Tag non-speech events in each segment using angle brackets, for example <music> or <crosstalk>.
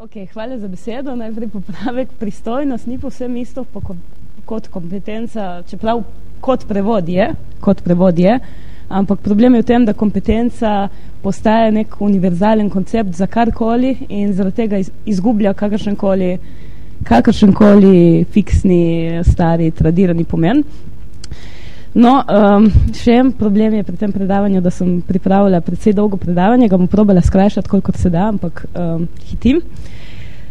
Okay, hvala za besedo. Najprej popravek. Pristojnost ni povsem isto kot kompetenca, čeprav kot prevod je, kot prevod je, ampak problem je v tem, da kompetenca postaje nek univerzalen koncept za karkoli in zaradi tega izgublja kakršenkoli, kakršenkoli fiksni, stari, tradirani pomen. No, um, še en problem je pri tem predavanju, da sem pripravila predvsej dolgo predavanje, ga bom probala skrajšati, koliko se da, ampak um, hitim.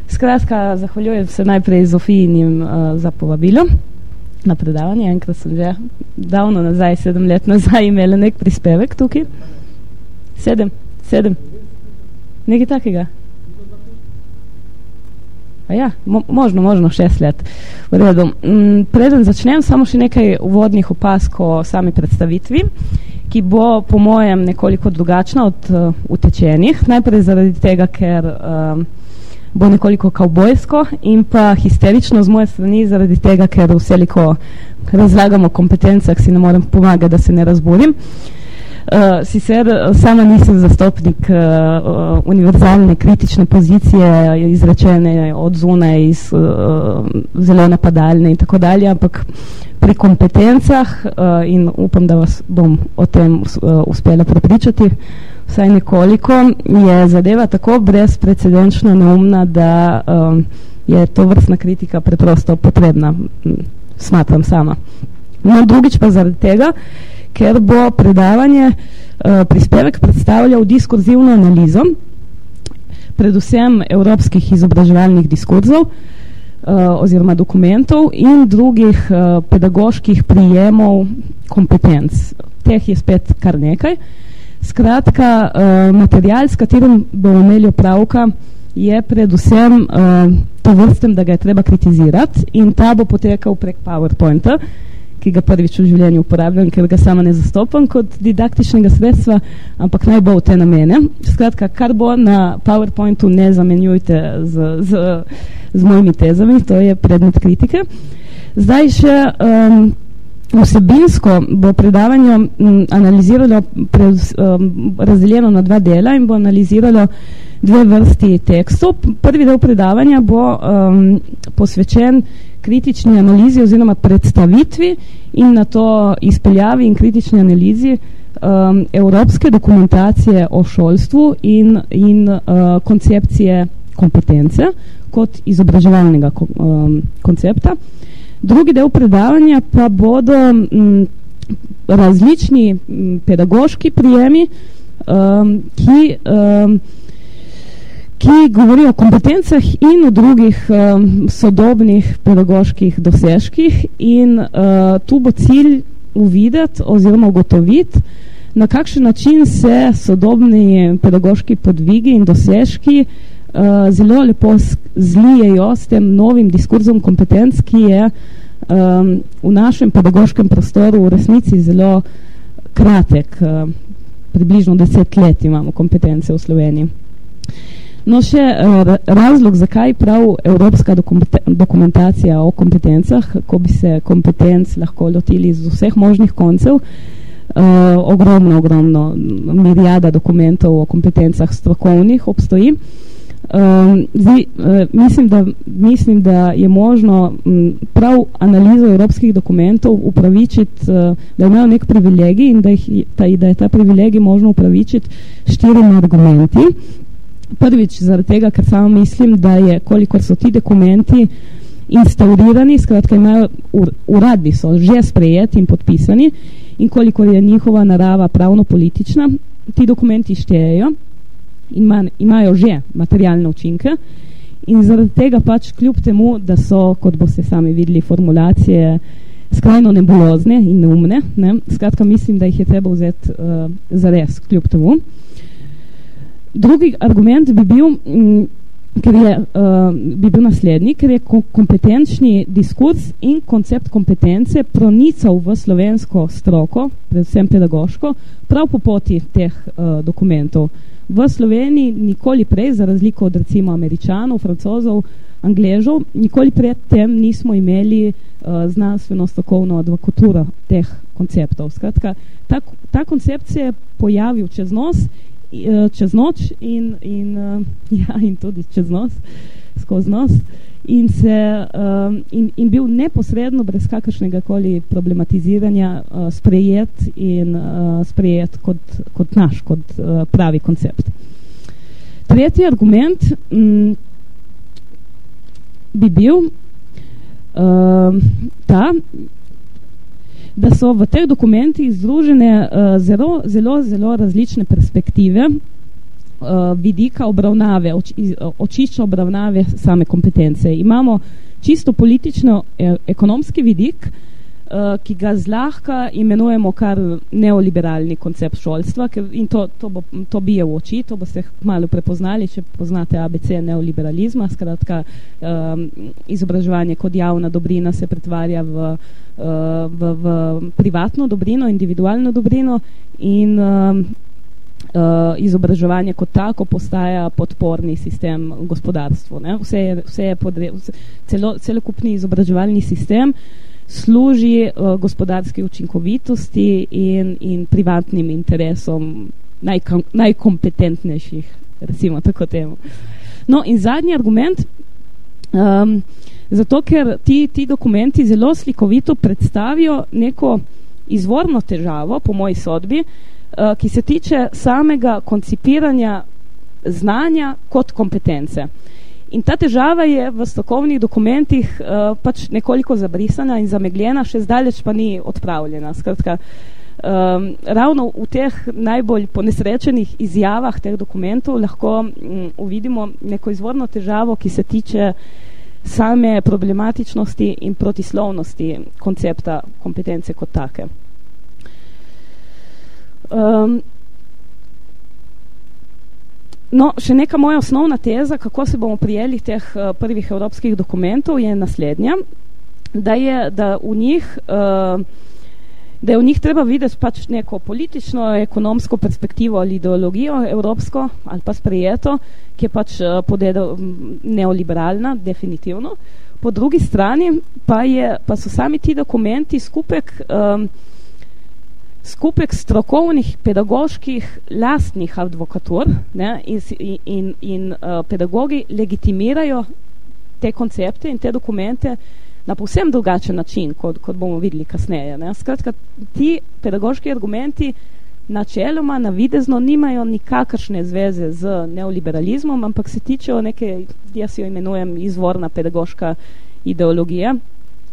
Skratka, zahvaljujem se najprej Zofijinim uh, za povabilo na predavanje. Enkrat sem že davno nazaj, sedem let nazaj, imela nek prispevek tukaj. Sedem, sedem. Nekaj takega. A ja, mo možno, možno šest let. V redu. Mm, preden začnem, samo še nekaj uvodnih opask o sami predstavitvi, ki bo po mojem nekoliko drugačna od uh, utečenih. Najprej zaradi tega, ker uh, bo nekoliko kavbojsko in pa histerično z moje strani zaradi tega, ker vseliko razlagamo kompetencah, si ne morem pomagati, da se ne razbudim. Uh, sicer uh, sama nisem zastopnik uh, uh, univerzalne kritične pozicije izrečene od zunaj iz uh, zelo napadalne in tako dalje, ampak pri kompetencah uh, in upam, da vas bom o tem uh, uspela prepričati, vsaj nekoliko, je zadeva tako brezprecedenčno neumna, da um, je to vrstna kritika preprosto potrebna, smatram sama. No, drugič pa zaradi tega, ker bo predavanje uh, prispevek predstavljal diskurzivno analizo, predvsem evropskih izobraževalnih diskurzov uh, oziroma dokumentov in drugih uh, pedagoških prijemov kompetenc. Teh je spet kar nekaj. Skratka, material, s katerim bomo imeli opravka, je predvsem to vrstem, da ga je treba kritizirati in ta bo potekal prek PowerPointa, ki ga prvič v življenju uporabljam, ker ga sama ne zastopam kot didaktičnega sredstva, ampak naj bo v te namene. Skratka, kar bo na PowerPointu, ne zamenjujte z, z, z mojimi tezami, to je predmet kritike. Zdaj še... Um, Vsebinsko bo predavanje analiziralo pred, um, razdeljeno na dva dela in bo analiziralo dve vrsti tekstov. Prvi del predavanja bo um, posvečen kritični analizi oziroma predstavitvi in na to izpeljavi in kritični analizi um, evropske dokumentacije o šolstvu in, in uh, koncepcije kompetence kot izobraževalnega um, koncepta. Drugi del predavanja pa bodo m, različni m, pedagoški prijemi, um, ki, um, ki govorijo o kompetencah in o drugih um, sodobnih pedagoških dosežkih in uh, tu bo cilj uvideti oziroma ugotoviti, na kakšen način se sodobni pedagoški podvigi in dosežki uh, zelo lepo zlijejo s tem novim diskurzom kompetenc, ki je um, v našem pedagoškem prostoru v resnici zelo kratek, uh, približno deset let imamo kompetence v Sloveniji. No, še uh, razlog, zakaj prav evropska dokumentacija o kompetencah, ko bi se kompetenc lahko lotili z vseh možnih koncev, uh, ogromno, ogromno mirijada dokumentov o kompetencah strokovnih obstoji. Um, zdi, uh, mislim, da, mislim, da je možno m, prav analizo evropskih dokumentov upravičiti, uh, da imajo nek privilegij in da, jih, ta, da je ta privilegij možno upravičiti štirimi argumenti. Prvič zaradi tega, ker samo mislim, da je, kolikor so ti dokumenti instaurirani, skratka imajo, uradni so že sprejeti in podpisani in kolikor je njihova narava pravno-politična, ti dokumenti štejejo ima, imajo že materialne učinke in zaradi tega pač kljub temu, da so, kot boste sami videli, formulacije skrajno nebulozne in neumne, ne? skratka mislim, da jih je treba vzeti uh, za res kljub temu. Drugi argument bi bil, m, ker je, uh, bi bil naslednji, ker je kompetenčni diskurs in koncept kompetence pronical v slovensko stroko, predvsem pedagoško, prav po poti teh uh, dokumentov. V Sloveniji nikoli prej, za razliko od recimo američanov, francozov, angležov, nikoli pred tem nismo imeli uh, znanstveno stokovno advokaturo teh konceptov. Skratka, ta, ta koncept se je pojavil čez nos čez noč in, in, <laughs> ja, in tudi čez nos, skozi nos. In, se, um, in, in bil neposredno, brez kakršnega koli problematiziranja, uh, sprejet in uh, sprejet kot, kot naš, kot uh, pravi koncept. Tretji argument m, bi bil uh, ta, da so v teh dokumentih združene uh, zelo, zelo, zelo različne perspektive uh, vidika obravnave, oč, očišča obravnave same kompetence. Imamo čisto politično e, vidik, uh, ki ga zlahka imenujemo kar neoliberalni koncept šolstva ker, in to, to, bo, to bije v oči, to boste malo prepoznali, če poznate ABC neoliberalizma, skratka um, izobraževanje kot javna dobrina se pretvarja v v, v privatno dobrino, individualno dobrino in um, uh, izobraževanje kot tako postaja podporni sistem gospodarstvu. Ne? Vse je, vse je podre, vse, celo, celokupni izobraževalni sistem služi uh, gospodarski učinkovitosti in, in privatnim interesom najkom, najkompetentnejših, recimo tako temu. No in zadnji argument, um, Zato, ker ti, ti dokumenti zelo slikovito predstavijo neko izvorno težavo, po moji sodbi, uh, ki se tiče samega koncipiranja znanja kot kompetence. In ta težava je v strokovnih dokumentih uh, pač nekoliko zabrisana in zamegljena, še zdaleč pa ni odpravljena. Skratka, um, ravno v teh najbolj ponesrečenih izjavah teh dokumentov lahko um, uvidimo neko izvorno težavo, ki se tiče same problematičnosti in protislovnosti koncepta kompetence kot take. Um, no, še neka moja osnovna teza, kako se bomo prijeli teh uh, prvih evropskih dokumentov, je naslednja, da je da v njih uh, da je v njih treba videti pač neko politično, ekonomsko perspektivo ali ideologijo evropsko ali pa sprejeto, ki je pač uh, podedal neoliberalna, definitivno. Po drugi strani pa, je, pa so sami ti dokumenti skupek, um, skupek strokovnih, pedagoških, lastnih advokatur ne, in, in, in uh, pedagogi legitimirajo te koncepte in te dokumente na povsem drugačen način, kot, kot bomo videli kasneje. Ne. Skratka, ti pedagoški argumenti načeloma navidezno nimajo nikakršne zveze z neoliberalizmom, ampak se tičejo neke, jaz jo imenujem izvorna pedagoška ideologija,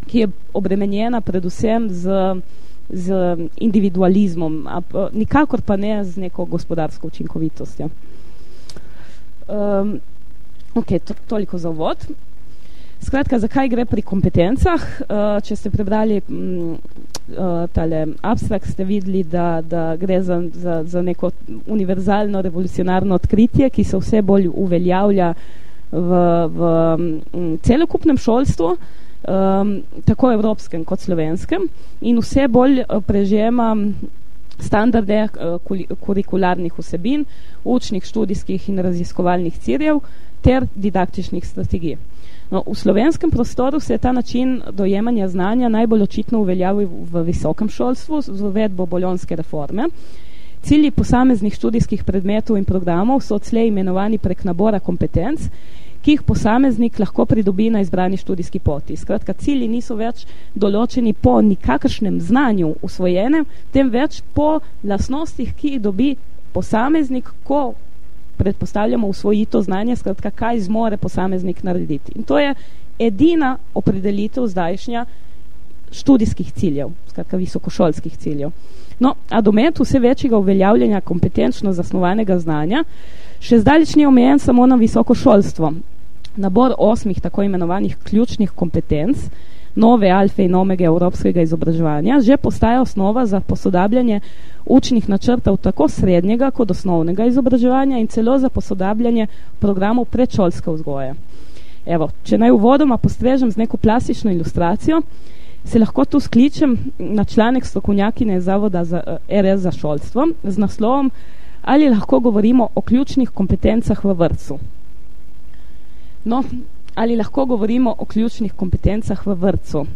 ki je obremenjena predvsem z, z individualizmom, nikakor pa ne z neko gospodarsko učinkovitostjo. Um, ok, to, toliko za uvod. Skratka, zakaj gre pri kompetencah? Uh, če ste prebrali um, uh, tale abstrakt, ste videli, da, da gre za, za, za neko univerzalno revolucionarno odkritje, ki se vse bolj uveljavlja v, v um, celokupnem šolstvu, um, tako evropskem kot slovenskem, in vse bolj uh, prežema standarde uh, kurikularnih vsebin, učnih, študijskih in raziskovalnih ciljev ter didaktičnih strategij. No, v slovenskem prostoru se je ta način dojemanja znanja najbolj očitno uveljavil v visokem šolstvu z uvedbo boljonske reforme. Cilji posameznih študijskih predmetov in programov so odslej imenovani prek nabora kompetenc, ki jih posameznik lahko pridobi na izbrani študijski poti. Skratka, cilji niso več določeni po nikakršnem znanju usvojenem, temveč po lasnostih, ki jih dobi posameznik, ko predpostavljamo usvojito znanje, skratka, kaj zmore posameznik narediti. In to je edina opredelitev zdajšnja študijskih ciljev, skratka, visokošolskih ciljev. No, a domet vse večjega uveljavljanja kompetenčno zasnovanega znanja še zdaleč ni omejen samo na visokošolstvo. Nabor osmih tako imenovanih ključnih kompetenc, nove alfe in omege evropskega izobraževanja, že postaja osnova za posodabljanje učnih načrtov tako srednjega kot osnovnega izobraževanja in celo za posodabljanje programov predšolske vzgoje. Evo, če naj uvodoma postrežem z neko plastično ilustracijo, se lahko tu skličem na članek strokovnjakine Zavoda za eh, RS za šolstvo z naslovom ali lahko govorimo o ključnih kompetencah v vrtcu. No, ali lahko govorimo o ključnih kompetencah v vrtcu?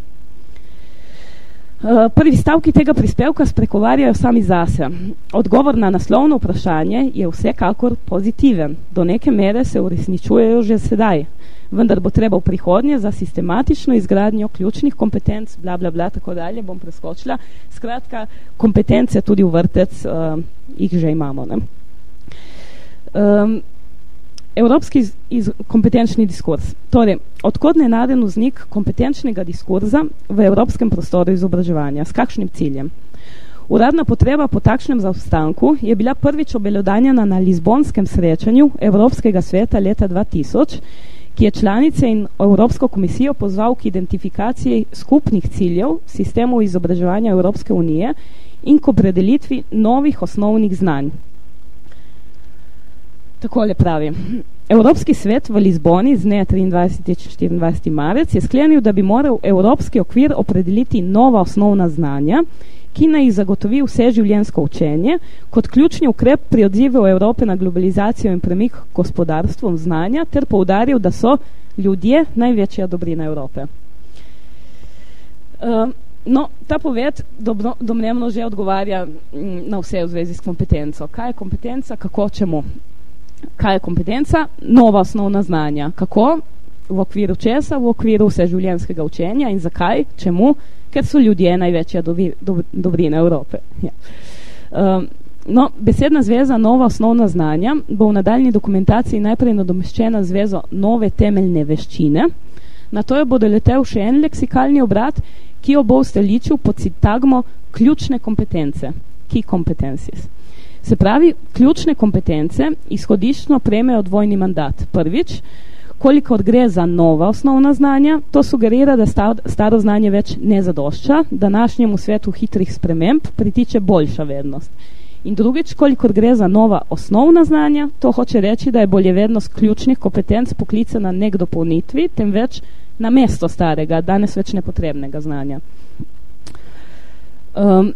Prvi stavki tega prispevka sprekovarjajo sami zase. Odgovor na naslovno vprašanje je vsekakor pozitiven. Do neke mere se uresničujejo že sedaj. Vendar bo treba v prihodnje za sistematično izgradnjo ključnih kompetenc, bla, bla, bla, tako dalje, bom preskočila. Skratka, kompetence tudi v vrtec uh, jih že imamo. Ne? Um, Evropski iz, kompetenčni diskurs. Torej, odkot ne naden vznik kompetenčnega diskurza v evropskem prostoru izobraževanja? S kakšnim ciljem? Uradna potreba po takšnem zaostanku je bila prvič obelodanjena na Lizbonskem srečanju Evropskega sveta leta 2000, ki je članice in Evropsko komisijo pozval k identifikaciji skupnih ciljev sistemov izobraževanja Evropske unije in k opredelitvi novih osnovnih znanj. Takole pravi. Evropski svet v Lizboni z dne 23. 24. marec je sklenil, da bi moral evropski okvir opredeliti nova osnovna znanja, ki naj jih zagotovi vse življensko učenje, kot ključni ukrep pri odzivu Evrope na globalizacijo in premik gospodarstvom znanja, ter poudaril, da so ljudje največja dobrina Evrope. Um, no, ta poved dobro, domnevno že odgovarja na vse v zvezi s kompetenco. Kaj je kompetenca, kako čemu? Kaj je kompetenca, nova osnovna znanja. Kako? V okviru česa? V okviru vseživljenjskega učenja in zakaj? Čemu? Ker so ljudje največja dobi, do, dobrina Evrope. Ja. Um, no, besedna zveza nova osnovna znanja bo v nadaljni dokumentaciji najprej nadomeščena zvezo nove temeljne veščine. Na to jo bo doletel še en leksikalni obrat, ki jo bo v steliču pod sintagmo ključne kompetence. Key competencies. Se pravi, ključne kompetence izhodiščno prejmejo dvojni mandat. Prvič, koliko gre za nova osnovna znanja, to sugerira, da staro znanje več ne zadošča, današnjemu svetu hitrih sprememb pritiče boljša vednost. In drugič, koliko gre za nova osnovna znanja, to hoče reči, da je bolje vednost ključnih kompetenc poklicana nek dopolnitvi, temveč na mesto starega, danes več nepotrebnega znanja. Um,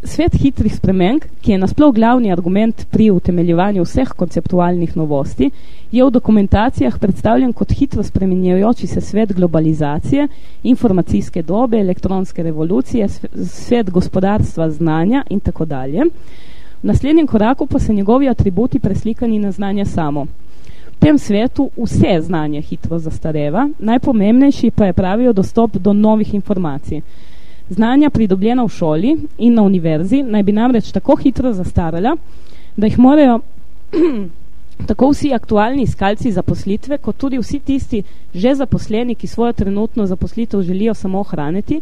Svet hitrih spremenk, ki je nasploh glavni argument pri utemeljevanju vseh konceptualnih novosti, je v dokumentacijah predstavljen kot hitro spremenjajoči se svet globalizacije, informacijske dobe, elektronske revolucije, svet gospodarstva, znanja in tako dalje. V naslednjem koraku pa se njegovi atributi preslikani na znanje samo. V tem svetu vse znanje hitro zastareva, najpomembnejši pa je pravijo dostop do novih informacij. Znanja pridobljena v šoli in na univerzi naj bi namreč tako hitro zastarala, da jih morajo <clears throat> tako vsi aktualni iskalci zaposlitve, kot tudi vsi tisti že zaposleni, ki svojo trenutno zaposlitev želijo samo ohraniti,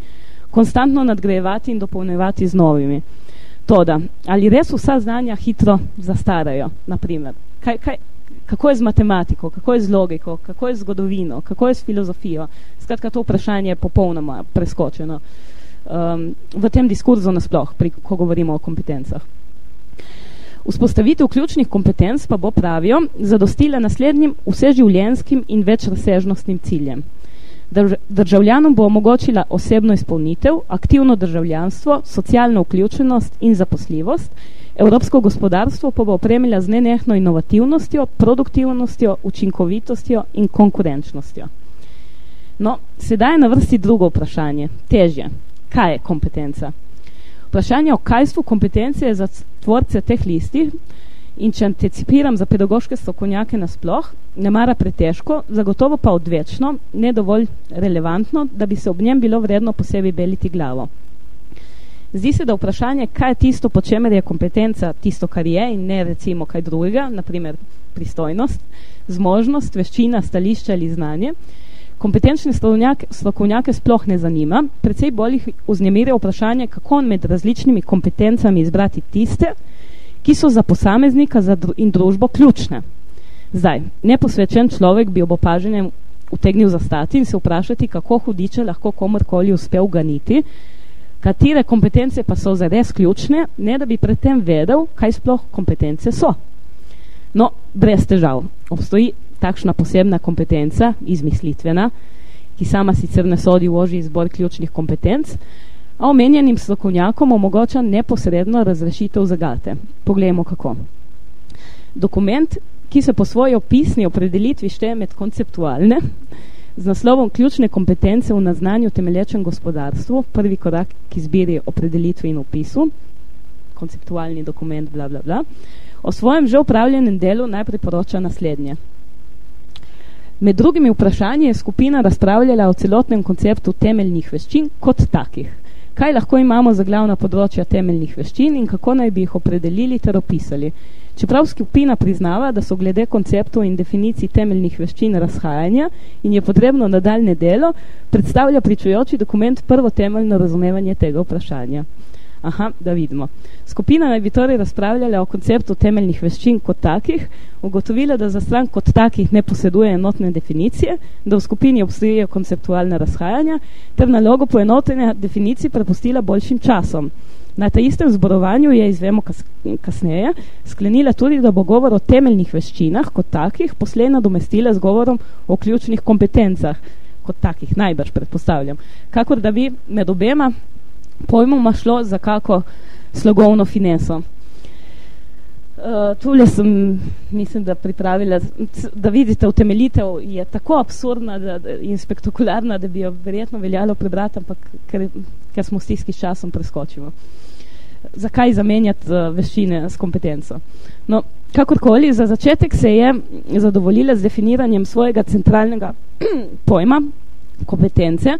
konstantno nadgrajevati in dopolnevati z novimi. Toda, ali res vsa znanja hitro zastarajo, naprimer? Kaj, kaj, kako je z matematiko, kako je z logiko, kako je z zgodovino, kako je s filozofijo? Skratka, to vprašanje je popolnoma preskočeno. Uh, um, v tem diskurzu nasploh, pri, ko govorimo o kompetencah. Vzpostavitev ključnih kompetenc pa bo pravijo zadostila naslednjim vseživljenskim in večrazsežnostnim ciljem. Državljanom bo omogočila osebno izpolnitev, aktivno državljanstvo, socialno vključenost in zaposljivost, evropsko gospodarstvo pa bo opremila z nenehno inovativnostjo, produktivnostjo, učinkovitostjo in konkurenčnostjo. No, sedaj je na vrsti drugo vprašanje, težje kaj je kompetenca. Vprašanje o kajstvu kompetence je za tvorce teh listi in če anticipiram za pedagoške strokovnjake nasploh, ne mara pretežko, zagotovo pa odvečno, ne dovolj relevantno, da bi se ob njem bilo vredno posebej beliti glavo. Zdi se, da vprašanje, kaj je tisto, po čemer je kompetenca tisto, kar je in ne recimo kaj drugega, naprimer pristojnost, zmožnost, veščina, stališče ali znanje, kompetenčne strokovnjake sploh ne zanima, precej bolj jih vznemirja vprašanje, kako med različnimi kompetencami izbrati tiste, ki so za posameznika in družbo ključne. Zdaj, neposvečen človek bi ob opaženjem utegnil zastati in se vprašati, kako hudiče lahko komorkoli uspe uganiti, katere kompetence pa so zares ključne, ne da bi predtem vedel, kaj sploh kompetence so. No, brez težav. Obstoji takšna posebna kompetenca, izmislitvena, ki sama sicer ne sodi v oži izbor ključnih kompetenc, a omenjenim strokovnjakom omogoča neposredno razrešitev zagate. Poglejmo kako. Dokument, ki se po svoji opisni opredelitvi šteje med konceptualne, z naslovom Ključne kompetence v naznanju temelječem gospodarstvu, prvi korak k izbiri opredelitvi in opisu, konceptualni dokument, bla, bla, bla, o svojem že upravljenem delu najprej poroča naslednje. Med drugimi vprašanji je skupina razpravljala o celotnem konceptu temeljnih veščin kot takih. Kaj lahko imamo za glavna področja temeljnih veščin in kako naj bi jih opredelili ter opisali. Čeprav skupina priznava, da so glede konceptov in definicij temeljnih veščin razhajanja in je potrebno nadaljne delo, predstavlja pričujoči dokument prvo temeljno razumevanje tega vprašanja. Aha, da vidimo. Skupina naj bi torej razpravljala o konceptu temeljnih veščin kot takih, ugotovila, da za stran kot takih ne poseduje enotne definicije, da v skupini obstajajo konceptualne razhajanja, ter nalogo poenotenja definicij prepustila boljšim časom. Na ta istem zborovanju je, izvemo kas, kasneje, sklenila tudi, da bo govor o temeljnih veščinah kot takih poslej nadomestila z govorom o ključnih kompetencah kot takih, najbrž predpostavljam. Kakor da bi med obema pojmoma šlo za kako slogovno fineso. Uh, tule sem, mislim, da pripravila, da vidite, utemeljitev je tako absurdna da, da, in spektakularna, da bi jo verjetno veljalo prebrati, ampak ker, ker smo v stiski s časom preskočimo. Zakaj zamenjati uh, veščine s kompetenco? No, kakorkoli, za začetek se je zadovoljila z definiranjem svojega centralnega <clears throat> pojma, kompetence,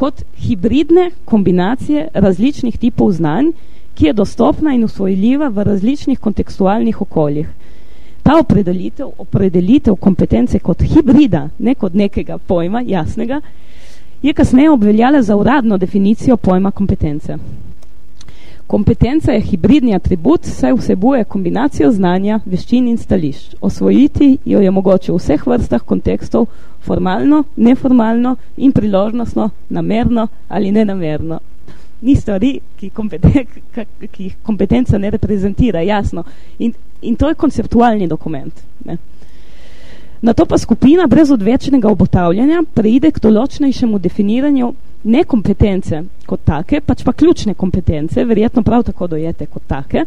kot hibridne kombinacije različnih tipov znanj, ki je dostopna in usvojljiva v različnih kontekstualnih okoljih. Ta opredelitev, opredelitev kompetence kot hibrida, ne kot nekega pojma, jasnega, je kasneje obveljala za uradno definicijo pojma kompetence. Kompetenca je hibridni atribut, saj vsebuje kombinacijo znanja, veščin in stališč. Osvojiti jo je mogoče v vseh vrstah kontekstov, formalno, neformalno in priložnostno, namerno ali nenamerno. Ni stvari, ki, kompeten, ki jih kompetenca ne reprezentira, jasno. In, in to je konceptualni dokument. Ne. Na to pa skupina brez odvečnega obotavljanja preide k določnejšemu definiranju ne kompetence kot take, pač pa ključne kompetence, verjetno prav tako dojete kot take.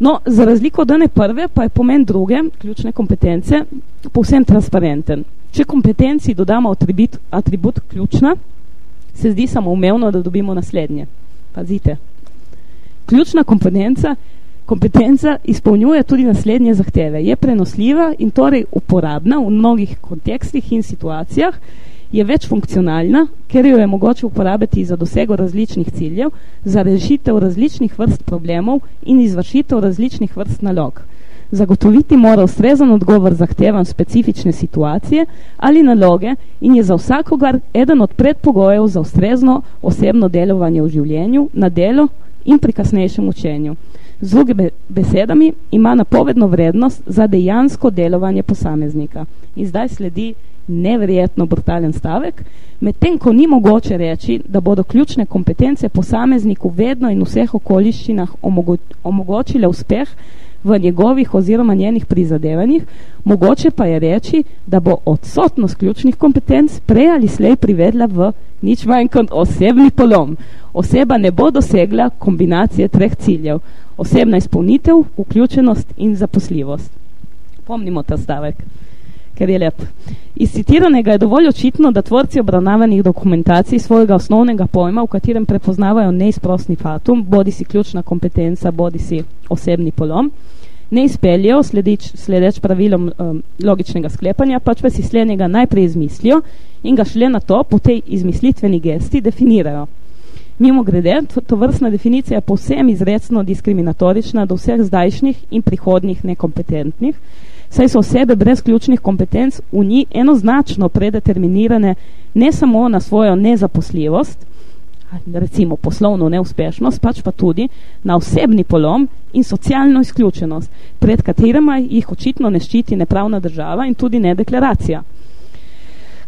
No, za razliko od ene prve, pa je pomen druge, ključne kompetence, povsem transparenten. Če kompetenci dodamo atribut, atribut ključna, se zdi samo umevno, da dobimo naslednje. Pazite. Ključna kompetenca, kompetenca izpolnjuje tudi naslednje zahteve. Je prenosljiva in torej uporabna v mnogih kontekstih in situacijah, je več funkcionalna, ker jo je mogoče uporabiti za dosego različnih ciljev, za rešitev različnih vrst problemov in izvršitev različnih vrst nalog. Zagotoviti mora ustrezen odgovor zahtevam specifične situacije ali naloge in je za vsakogar eden od predpogojev za ustrezno osebno delovanje v življenju, na delo in pri kasnejšem učenju. Z druge besedami ima napovedno vrednost za dejansko delovanje posameznika. In zdaj sledi neverjetno brutalen stavek, medtem ko ni mogoče reči, da bodo ključne kompetence posamezniku vedno in v vseh okoliščinah omogo omogočile uspeh v njegovih oziroma njenih prizadevanjih, mogoče pa je reči, da bo odsotnost ključnih kompetenc prej ali slej privedla v nič manj kot osebni polom. Oseba ne bo dosegla kombinacije treh ciljev. Osebna izpolnitev, vključenost in zaposljivost. Pomnimo ta stavek ker je lep. Iz citiranega je dovolj očitno, da tvorci obravnavanih dokumentacij svojega osnovnega pojma, v katerem prepoznavajo neizprostni fatum, bodi si ključna kompetenca, bodi si osebni polom, ne izpeljajo sledeč, sledeč pravilom um, logičnega sklepanja, pač pa si slednjega najprej izmislijo in ga šele na to, po tej izmislitveni gesti, definirajo. Mimo grede, to, to vrstna definicija je povsem izrecno diskriminatorična do vseh zdajšnjih in prihodnih nekompetentnih, saj so osebe brez ključnih kompetenc v njih enoznačno predeterminirane ne samo na svojo nezaposljivost, recimo poslovno neuspešnost, pač pa tudi na osebni polom in socialno izključenost, pred katerima jih očitno ne ščiti nepravna država in tudi ne deklaracija.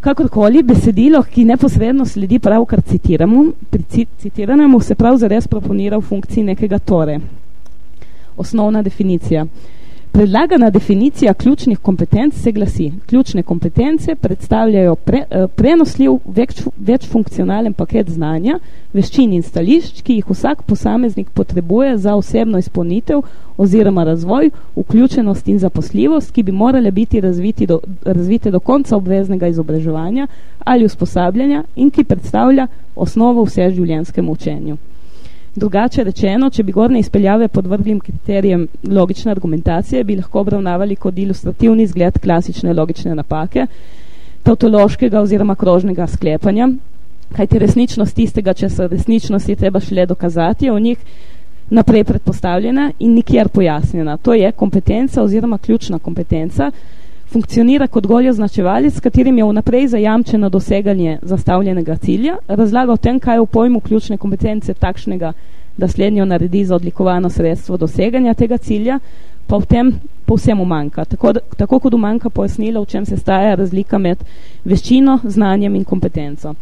Kakorkoli, besedilo, ki neposredno sledi pravkar citiramo, pri citiranemu se prav zares proponira v funkciji nekega tore. Osnovna definicija. Predlagana definicija ključnih kompetenc se glasi. Ključne kompetence predstavljajo pre, eh, prenosljiv več, večfunkcionalen paket znanja, veščin in stališč, ki jih vsak posameznik potrebuje za osebno izpolnitev oziroma razvoj, vključenost in zaposljivost, ki bi morale biti razviti do, razvite do konca obveznega izobraževanja ali usposabljanja in ki predstavlja osnovo vse življenjskemu učenju. Drugače rečeno, če bi gorne izpeljave podvrglim kriterijem logične argumentacije, bi lahko obravnavali kot ilustrativni zgled klasične logične napake, tautološkega oziroma krožnega sklepanja, kajti resničnost tistega, če so resničnosti treba šele dokazati, o njih naprej predpostavljena in nikjer pojasnjena. To je kompetenca oziroma ključna kompetenca, funkcionira kot golj označevalec, s katerim je vnaprej zajamčeno doseganje zastavljenega cilja, razlaga o tem, kaj je v pojmu ključne kompetence takšnega, da slednjo naredi za odlikovano sredstvo doseganja tega cilja, pa v tem povsem umanka. Tako, tako kot umanka pojasnila, v čem se staja razlika med veščino, znanjem in kompetenco.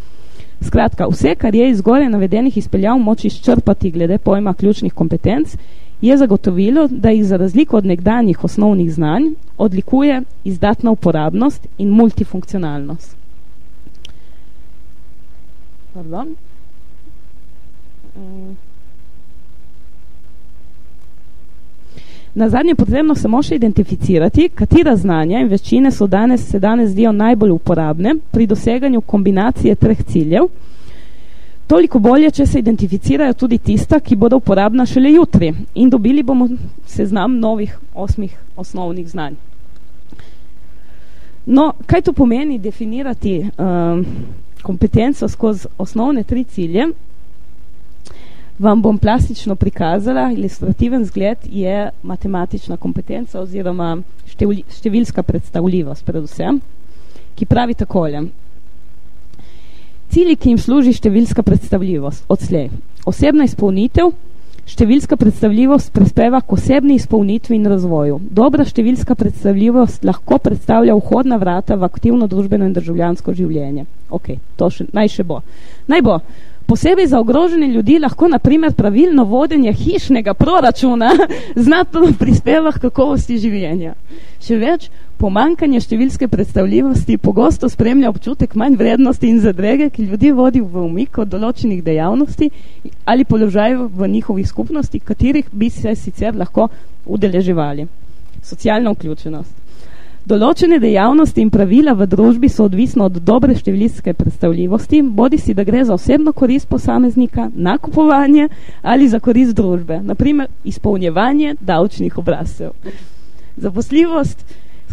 Skratka, vse, kar je iz gore navedenih izpeljav moč izčrpati glede pojma ključnih kompetenc, je zagotovilo, da jih za razliko od nekdanjih osnovnih znanj odlikuje izdatna uporabnost in multifunkcionalnost. Pardon. Na zadnje potrebno samo še identificirati, katera znanja in veščine so danes, se danes zdijo najbolj uporabne pri doseganju kombinacije treh ciljev, Toliko bolje, če se identificirajo tudi tista, ki bodo uporabna šele jutri in dobili bomo seznam novih osmih osnovnih znanj. No, kaj to pomeni definirati um, kompetenco skozi osnovne tri cilje? Vam bom plastično prikazala, ilustrativen zgled je matematična kompetenca oziroma številska predstavljivost predvsem, ki pravi takole. Cilji, ki jim služi številska predstavljivost, odslej. Osebna izpolnitev, številska predstavljivost prispeva k osebni izpolnitvi in razvoju. Dobra številska predstavljivost lahko predstavlja vhodna vrata v aktivno družbeno in državljansko življenje. Ok, to še, naj še bo. Naj bo. Posebej za ogrožene ljudi lahko naprimer pravilno vodenje hišnega proračuna <laughs> znatno prispeva k kakovosti življenja. Še več, pomankanje številske predstavljivosti pogosto spremlja občutek manj vrednosti in zadrege, ki ljudi vodi v umik od določenih dejavnosti ali položaj v njihovih skupnosti, katerih bi se sicer lahko udeleževali. Socialna vključenost. Določene dejavnosti in pravila v družbi so odvisno od dobre številske predstavljivosti, bodi si, da gre za osebno korist posameznika, nakupovanje ali za korist družbe, naprimer izpolnjevanje davčnih obrazcev. Zaposljivost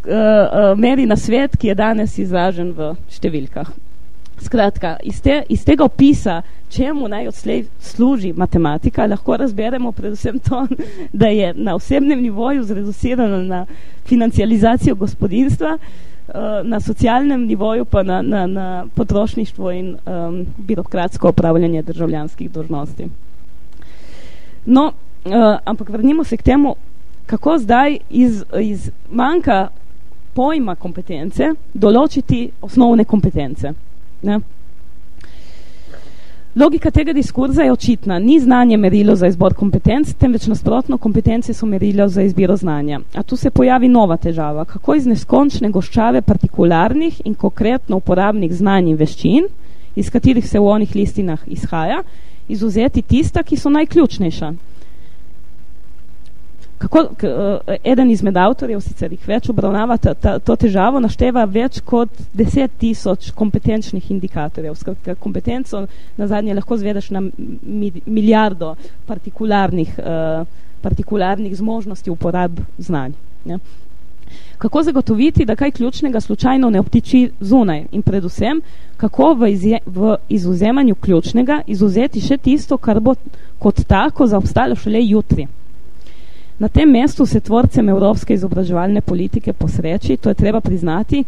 uh, meri na svet, ki je danes izražen v številkah. Skratka, iz, te, iz tega opisa, čemu naj odslej služi matematika, lahko razberemo predvsem to, <laughs> da je na osebnem nivoju zredusirano na financializacijo gospodinstva, uh, na socialnem nivoju pa na, na, na potrošništvo in um, birokratsko upravljanje državljanskih dožnosti. No, uh, ampak vrnimo se k temu, kako zdaj iz, iz manjka pojma kompetence določiti osnovne kompetence. Ne? Logika tega diskurza je očitna. Ni znanje merilo za izbor kompetenc, temveč nasprotno kompetence so merilo za izbiro znanja. A tu se pojavi nova težava. Kako iz neskončne goščave partikularnih in konkretno uporabnih znanj in veščin, iz katerih se v onih listinah izhaja, izuzeti tista, ki so najključnejša. Kako, k, uh, eden izmed avtorjev, sicer jih več obravnava ta, ta, to težavo, našteva več kot deset tisoč kompetenčnih indikatorjev. Skratka, kompetenco na zadnje lahko zvedeš na mi, milijardo partikularnih, uh, partikularnih zmožnosti uporab znanj. Ne? Kako zagotoviti, da kaj ključnega slučajno ne obtiči zunaj in predvsem, kako v, izje, v izuzemanju ključnega izuzeti še tisto, kar bo kot tako zaobstalo šele jutri. Na tem mestu se tvorcem evropske izobraževalne politike posreči, to je treba priznati,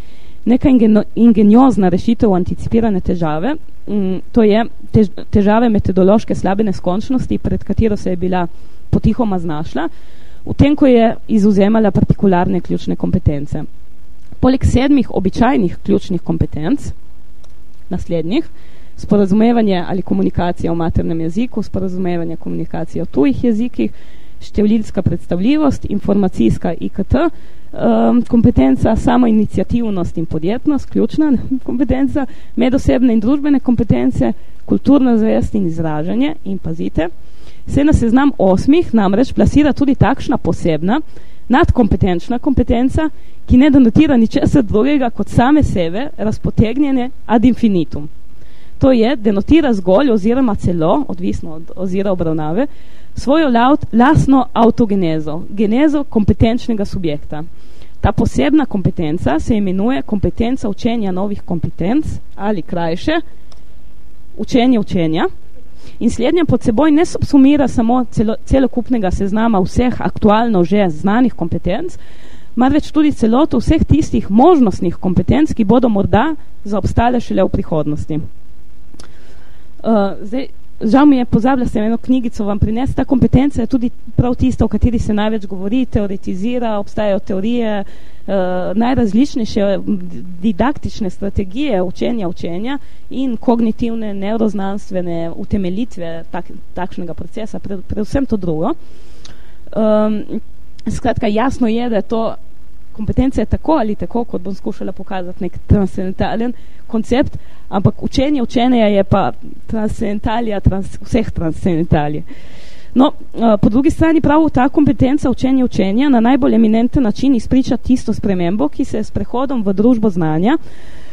neka ingeniozna rešitev anticipirane težave, mm, to je težave metodološke slabe neskončnosti, pred katero se je bila potihoma znašla, v tem, ko je izuzemala partikularne ključne kompetence. Poleg sedmih običajnih ključnih kompetenc, naslednjih, sporazumevanje ali komunikacija v maternem jeziku, sporazumevanje komunikacije v tujih jezikih, številska predstavljivost, informacijska IKT, um, kompetenca, samo inicijativnost in podjetnost, ključna kompetenca, medosebne in družbene kompetence, kulturna zvest in izražanje in pazite, se na seznam osmih namreč plasira tudi takšna posebna, nadkompetenčna kompetenca, ki ne denotira ničesar drugega kot same sebe, razpotegnjene ad infinitum. To je, denotira zgolj oziroma celo, odvisno od ozira obravnave, svojo laut, lasno autogenezo, genezo kompetenčnega subjekta. Ta posebna kompetenca se imenuje kompetenca učenja novih kompetenc ali krajše učenje učenja in slednja pod seboj ne subsumira samo celo, celokupnega seznama vseh aktualno že znanih kompetenc, marveč tudi celoto vseh tistih možnostnih kompetenc, ki bodo morda zaobstale šele v prihodnosti. Uh, zdaj, žal mi je pozabila sem eno knjigico vam prinesti, ta kompetenca je tudi prav tista, o kateri se največ govori, teoretizira, obstajajo teorije, uh, najrazličnejše didaktične strategije učenja učenja in kognitivne, neuroznanstvene utemelitve tak, takšnega procesa, pred, predvsem to drugo. Um, skratka, jasno je, da je to kompetencija tako ali tako, kot bom skušala pokazati nek transcendentalen koncept, ampak učenje učenja je pa transcendentalija trans, vseh transcendentalij. No, po drugi strani prav ta kompetenca učenja učenja na najbolj eminenten način izpriča tisto spremembo, ki se je s prehodom v družbo znanja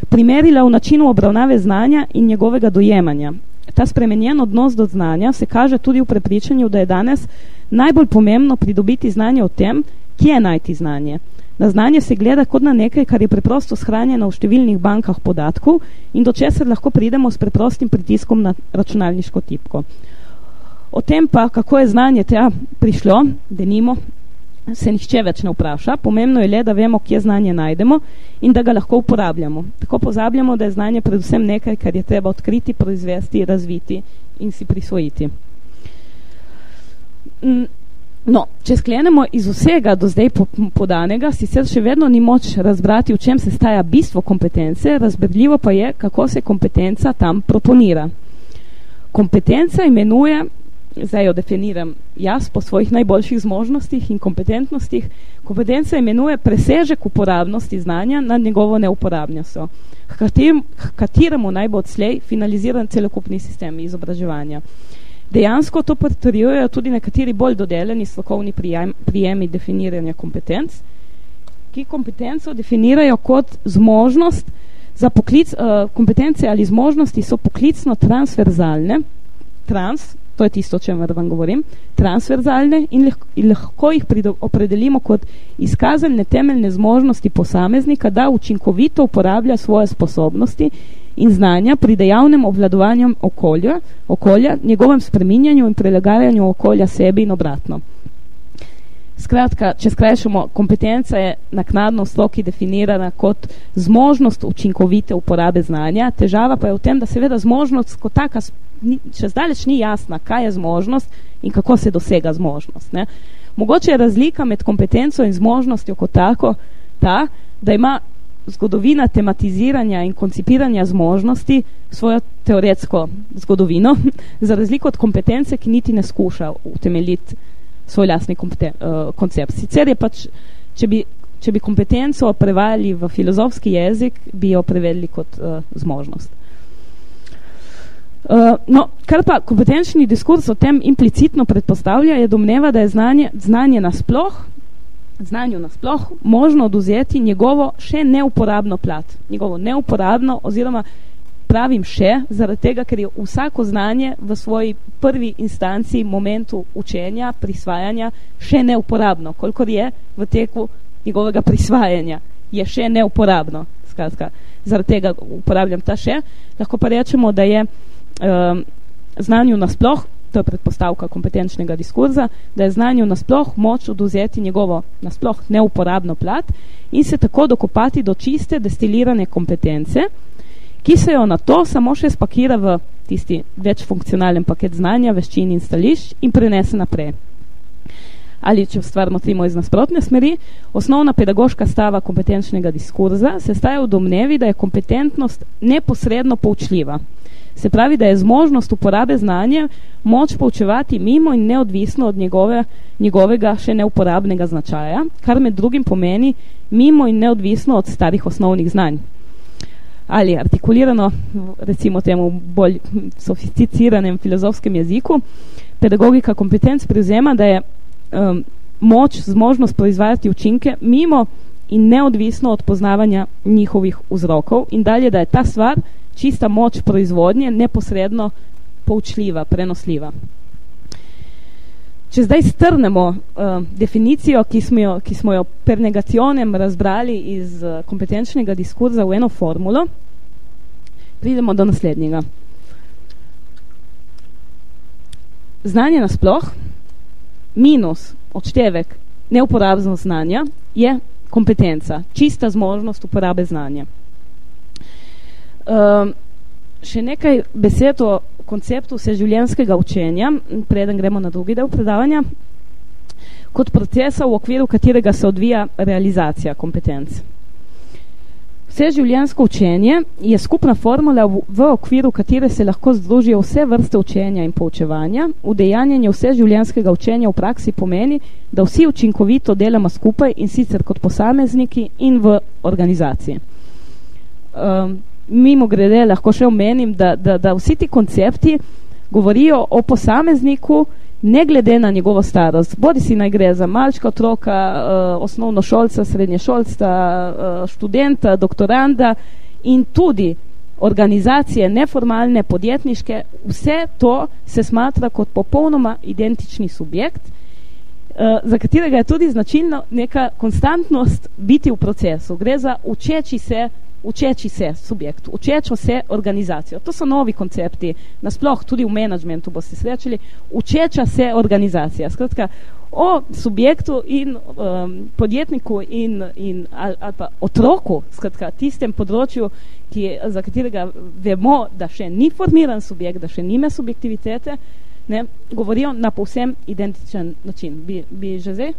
primerila v načinu obravnave znanja in njegovega dojemanja. Ta spremenjen odnos do znanja se kaže tudi v prepričanju, da je danes najbolj pomembno pridobiti znanje o tem, kje najti znanje. Na znanje se gleda kot na nekaj, kar je preprosto shranjeno v številnih bankah podatkov in do česar lahko pridemo s preprostim pritiskom na računalniško tipko. O tem pa, kako je znanje tja prišlo, da nimo, se nihče več ne vpraša. Pomembno je le, da vemo, kje znanje najdemo in da ga lahko uporabljamo. Tako pozabljamo, da je znanje predvsem nekaj, kar je treba odkriti, proizvesti, razviti in si prisvojiti. No, če sklenemo iz vsega do zdaj podanega, sicer še vedno ni moč razbrati, v čem se staja bistvo kompetence, razbredljivo pa je, kako se kompetenca tam proponira. Kompetenca imenuje, zdaj jo definiram jaz po svojih najboljših zmožnostih in kompetentnostih, kompetenca imenuje presežek uporabnosti znanja nad njegovo neuporabnostjo, kateremu naj bo odslej finaliziran celokupni sistem izobraževanja. Dejansko to potrjujejo tudi nekateri bolj dodeljeni strokovni prijem, prijemi definiranja kompetenc, ki kompetenco definirajo kot zmožnost za poklic, uh, kompetence ali zmožnosti so poklicno transverzalne, trans, to je tisto, o čem vam govorim, transverzalne in lahko, in lahko jih prido, opredelimo kot izkazane temeljne zmožnosti posameznika, da učinkovito uporablja svoje sposobnosti in znanja pri dejavnem obvladovanju okolja, okolja, njegovem spreminjanju in prilagajanju okolja sebi in obratno. Skratka, če skrajšamo, kompetenca je naknadno v sloki definirana kot zmožnost učinkovite uporabe znanja, težava pa je v tem, da seveda zmožnost kot taka še zdaleč ni jasna, kaj je zmožnost in kako se dosega zmožnost. Ne? Mogoče je razlika med kompetenco in zmožnostjo kot tako ta, da ima zgodovina tematiziranja in koncipiranja zmožnosti svojo teoretsko zgodovino, za razliko od kompetence, ki niti ne skuša utemeljiti svoj lastni uh, koncept. Sicer je pač, če bi, če bi kompetenco prevajali v filozofski jezik, bi jo prevedli kot uh, zmožnost. Uh, no, kar pa kompetenčni diskurs o tem implicitno predpostavlja, je domneva, da je znanje, znanje nasploh znanju nasploh možno oduzeti njegovo še neuporabno plat. Njegovo neuporabno oziroma pravim še, zaradi tega, ker je vsako znanje v svoji prvi instanci momentu učenja, prisvajanja še neuporabno, kolikor je v teku njegovega prisvajanja, je še neuporabno. Skratka, zaradi tega uporabljam ta še. Lahko pa rečemo, da je um, znanju nasploh to je predpostavka kompetenčnega diskurza, da je znanju nasploh moč oduzeti njegovo nasploh neuporabno plat in se tako dokopati do čiste destilirane kompetence, ki se jo na to samo še spakira v tisti večfunkcionalen paket znanja, veščin in stališč in prenese naprej. ali če stvar motrimo iz nasprotne smeri, osnovna pedagoška stava kompetenčnega diskurza se staja v domnevi, da je kompetentnost neposredno poučljiva. Se pravi, da je zmožnost uporabe znanja moč poučevati mimo in neodvisno od njegove, njegovega še neuporabnega značaja, kar med drugim pomeni mimo in neodvisno od starih osnovnih znanj. Ali artikulirano, recimo temu bolj sofisticiranem filozofskem jeziku, pedagogika kompetenc privzema, da je um, moč, zmožnost proizvajati učinke mimo in neodvisno od poznavanja njihovih vzrokov in dalje, da je ta stvar čista moč proizvodnje neposredno poučljiva, prenosljiva. Če zdaj strnemo uh, definicijo, ki smo, jo, ki smo jo per negacionem razbrali iz uh, kompetenčnega diskurza v eno formulo, pridemo do naslednjega. Znanje nasploh, minus odštevek neuporabnost znanja, je kompetenca, čista zmožnost uporabe znanja. Um, še nekaj besed o konceptu vseživljenjskega učenja, preden gremo na drugi del predavanja, kot procesa, v okviru katerega se odvija realizacija kompetenc. Vseživljenjsko učenje je skupna formula, v, okviru katere se lahko združijo vse vrste učenja in poučevanja. Udejanjenje vseživljenjskega učenja v praksi pomeni, da vsi učinkovito delamo skupaj in sicer kot posamezniki in v organizaciji. Um, mimo grede lahko še omenim, da, da, da vsi ti koncepti govorijo o posamezniku, ne glede na njegovo starost. Bodi si naj gre za malčka otroka, uh, osnovno šolca, srednje šolca, uh, študenta, doktoranda in tudi organizacije, neformalne, podjetniške, vse to se smatra kot popolnoma identični subjekt, uh, za katerega je tudi značilno neka konstantnost biti v procesu. Gre za učeči se učeči se subjekt, učečo se organizacijo. To so novi koncepti, nasploh tudi v menedžmentu boste srečali, učeča se organizacija. Skratka, o subjektu in um, podjetniku in, in ali, ali pa otroku, skratka, tistem področju, ki za katerega vemo, da še ni formiran subjekt, da še nime subjektivitete, ne, govorijo na povsem identičen način. Bi, bi že zdaj?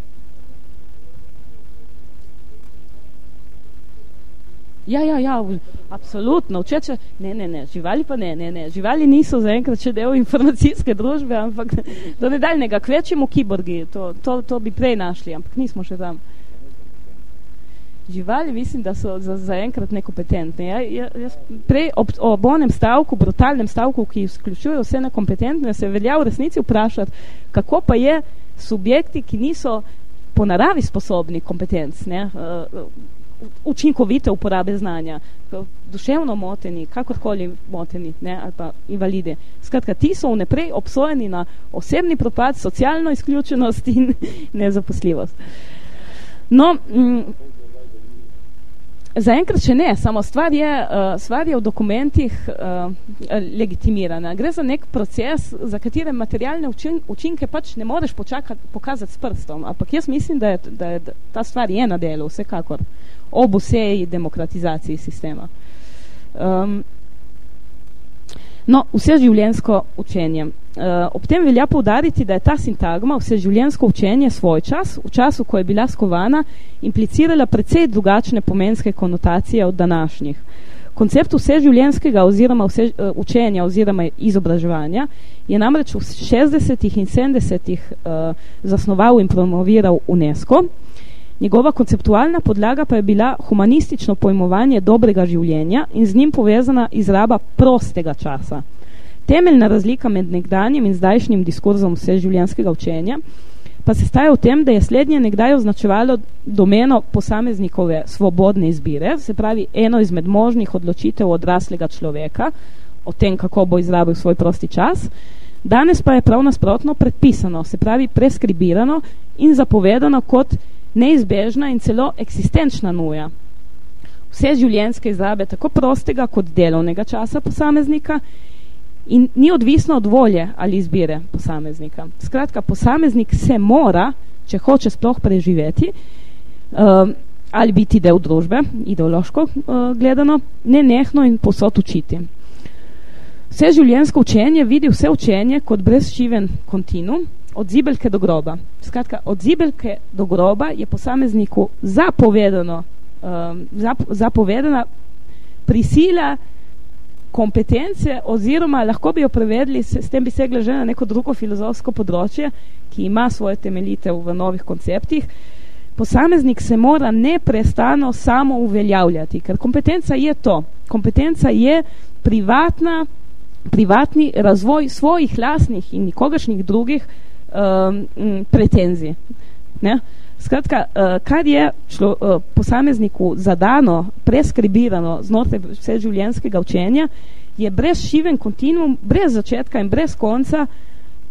Ja, ja, ja, absolutno. Včeče, ne, ne, ne, živali pa ne, ne, ne. Živali niso zaenkrat še del informacijske družbe, ampak <laughs> do nedaljnega kvečemo kiborgi, to, to, to bi prej našli, ampak nismo še tam. Živali mislim, da so za, zaenkrat nekompetentne. Ja, ja, jaz prej ob, ob onem stavku, brutalnem stavku, ki izključuje vse nekompetentne, se velja v resnici vprašati, kako pa je subjekti, ki niso po naravi sposobni kompetenc, ne, uh, učinkovite uporabe znanja, duševno moteni, kakorkoli moteni, ne, ali pa invalide. Skratka, ti so vneprej obsojeni na osebni propad, socialno izključenost in <laughs> nezaposljivost. No, mm, Zaenkrat še ne, samo stvar je, uh, stvar je v dokumentih uh, legitimirana. Gre za nek proces, za katere materialne učin, učinke pač ne moreš počakati, pokazati s prstom, ampak jaz mislim, da je, da je ta stvar je na delu, vsekakor, ob vsej demokratizaciji sistema. Um, no, vse življensko učenje. Uh, ob tem velja poudariti, da je ta sintagma vse življensko učenje svoj čas, v času, ko je bila skovana, implicirala precej drugačne pomenske konotacije od današnjih. Koncept vse življenskega oziroma vse uh, učenja oziroma izobraževanja je namreč v 60. in 70. Uh, zasnoval in promoviral UNESCO. Njegova konceptualna podlaga pa je bila humanistično pojmovanje dobrega življenja in z njim povezana izraba prostega časa. Temeljna razlika med nekdanjim in zdajšnjim diskurzom vseživljenjskega učenja pa se staja v tem, da je slednje nekdaj označevalo domeno posameznikove svobodne izbire, se pravi eno izmed možnih odločitev odraslega človeka o tem, kako bo izrabil svoj prosti čas. Danes pa je prav nasprotno predpisano, se pravi preskribirano in zapovedano kot neizbežna in celo eksistenčna nuja. Vse življenjske izrabe tako prostega kot delovnega časa posameznika in ni odvisno od volje ali izbire posameznika. Skratka, posameznik se mora, če hoče sploh preživeti, um, ali biti del družbe, ideološko uh, gledano, ne nehno in posod učiti. Vse življenjsko učenje vidi vse učenje kot brezšiven kontinuum, od zibelke do groba. Skratka, od zibelke do groba je posamezniku zapovedano, um, zap, zapovedana prisila kompetence oziroma lahko bi jo prevedli, s, s tem bi segla že na neko drugo filozofsko področje, ki ima svoje temeljitev v novih konceptih. Posameznik se mora neprestano samo uveljavljati, ker kompetenca je to. Kompetenca je privatna, privatni razvoj svojih lasnih in nikogašnjih drugih um, pretenzij. Ne? Skratka, uh, kar je šlo, uh, posamezniku zadano, preskribirano znotraj vse življenjskega učenja, je brez šiven kontinuum, brez začetka in brez konca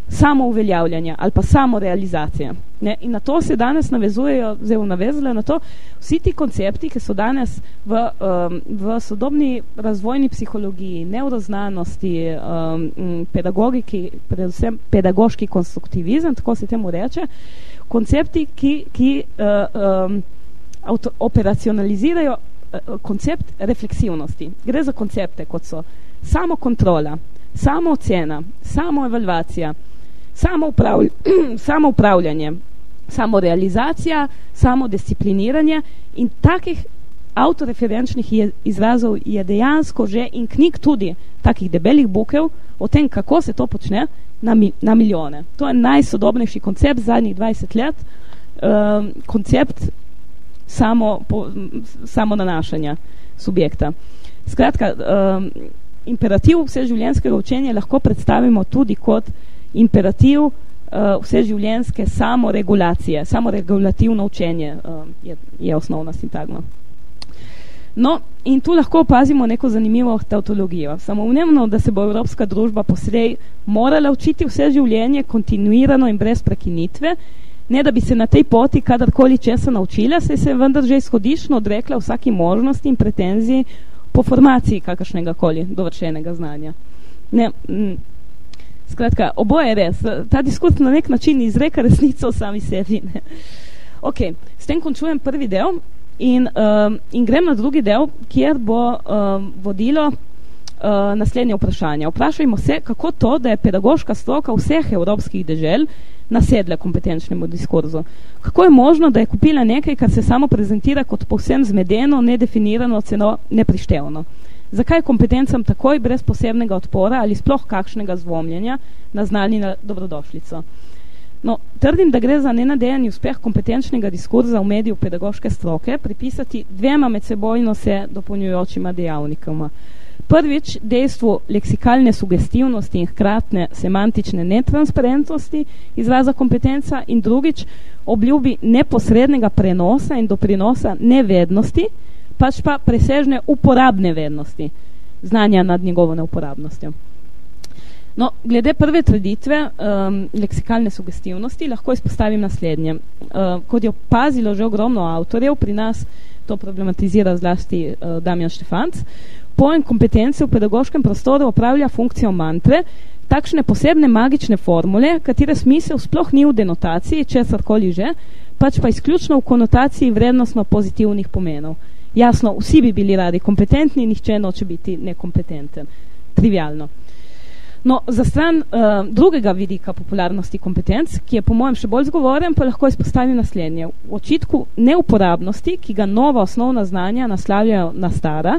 samo uveljavljanja ali pa samo realizacija. Ne? In na to se danes navezujejo, zelo navezale na to, vsi ti koncepti, ki so danes v, um, v sodobni razvojni psihologiji, neuroznanosti, um, pedagogiki, predvsem pedagoški konstruktivizem, tako se temu reče, koncepti, ki, ki uh, um, auto, operacionalizirajo uh, koncept refleksivnosti. Gre za koncepte, kot so samo kontrola, samo ocena, samo evalvacija, samo, upravlj <clears throat> samo upravljanje, samo realizacija, samo discipliniranje in takih autoreferenčnih izrazov je dejansko že in knjig tudi takih debelih bukev o tem, kako se to počne na, mi, na milijone. To je najsodobnejši koncept zadnjih 20 let, um, koncept samo, po, samo nanašanja subjekta. Skratka, um, imperativ vseživljenjskega učenja lahko predstavimo tudi kot imperativ uh, vseživljenjske samoregulacije, samoregulativno učenje uh, je, je osnovna sintagma. No, in tu lahko opazimo neko zanimivo tautologijo. Samoumevno, da se bo evropska družba posrej morala učiti vse življenje kontinuirano in brez prekinitve, ne da bi se na tej poti kadarkoli česa naučila, se je vendar že izhodišno odrekla vsaki možnosti in pretenziji po formaciji kakršnega koli dovršenega znanja. Ne, skratka, oboje je res. Ta diskurs na nek način izreka resnico sami sebi. Ne. Ok, s tem končujem prvi del in, um, in grem na drugi del, kjer bo um, vodilo uh, naslednje vprašanje. Vprašajmo se, kako to, da je pedagoška stroka vseh evropskih dežel nasedla kompetenčnemu diskurzu. Kako je možno, da je kupila nekaj, kar se samo prezentira kot povsem zmedeno, nedefinirano, ceno neprištevno? Zakaj kompetencam takoj brez posebnega odpora ali sploh kakšnega zvomljenja naznali na dobrodošlico? No, trdim, da gre za nenadejani uspeh kompetenčnega diskurza v mediju pedagoške stroke pripisati dvema med sebojno se dopolnjujočima dejavnikoma. Prvič, dejstvo leksikalne sugestivnosti in hkratne semantične netransparentnosti izraza kompetenca in drugič, obljubi neposrednega prenosa in doprinosa nevednosti, pač pa presežne uporabne vednosti, znanja nad njegovo neuporabnostjo. No, glede prve traditve um, leksikalne sugestivnosti lahko izpostavim naslednje. Uh, kot je opazilo že ogromno avtorjev, pri nas to problematizira zlasti uh, Damjan Štefanc, pojem kompetence v pedagoškem prostoru opravlja funkcijo mantre, takšne posebne magične formule, katere smisel sploh ni v denotaciji, česarkoli že, pač pa izključno v konotaciji vrednostno pozitivnih pomenov. Jasno, vsi bi bili radi kompetentni, nihče noče biti nekompetenten. Trivialno. No, za stran uh, drugega vidika popularnosti kompetenc, ki je po mojem še bolj zgovoren, pa lahko izpostavim naslednje. V očitku neuporabnosti, ki ga nova osnovna znanja naslavljajo na stara,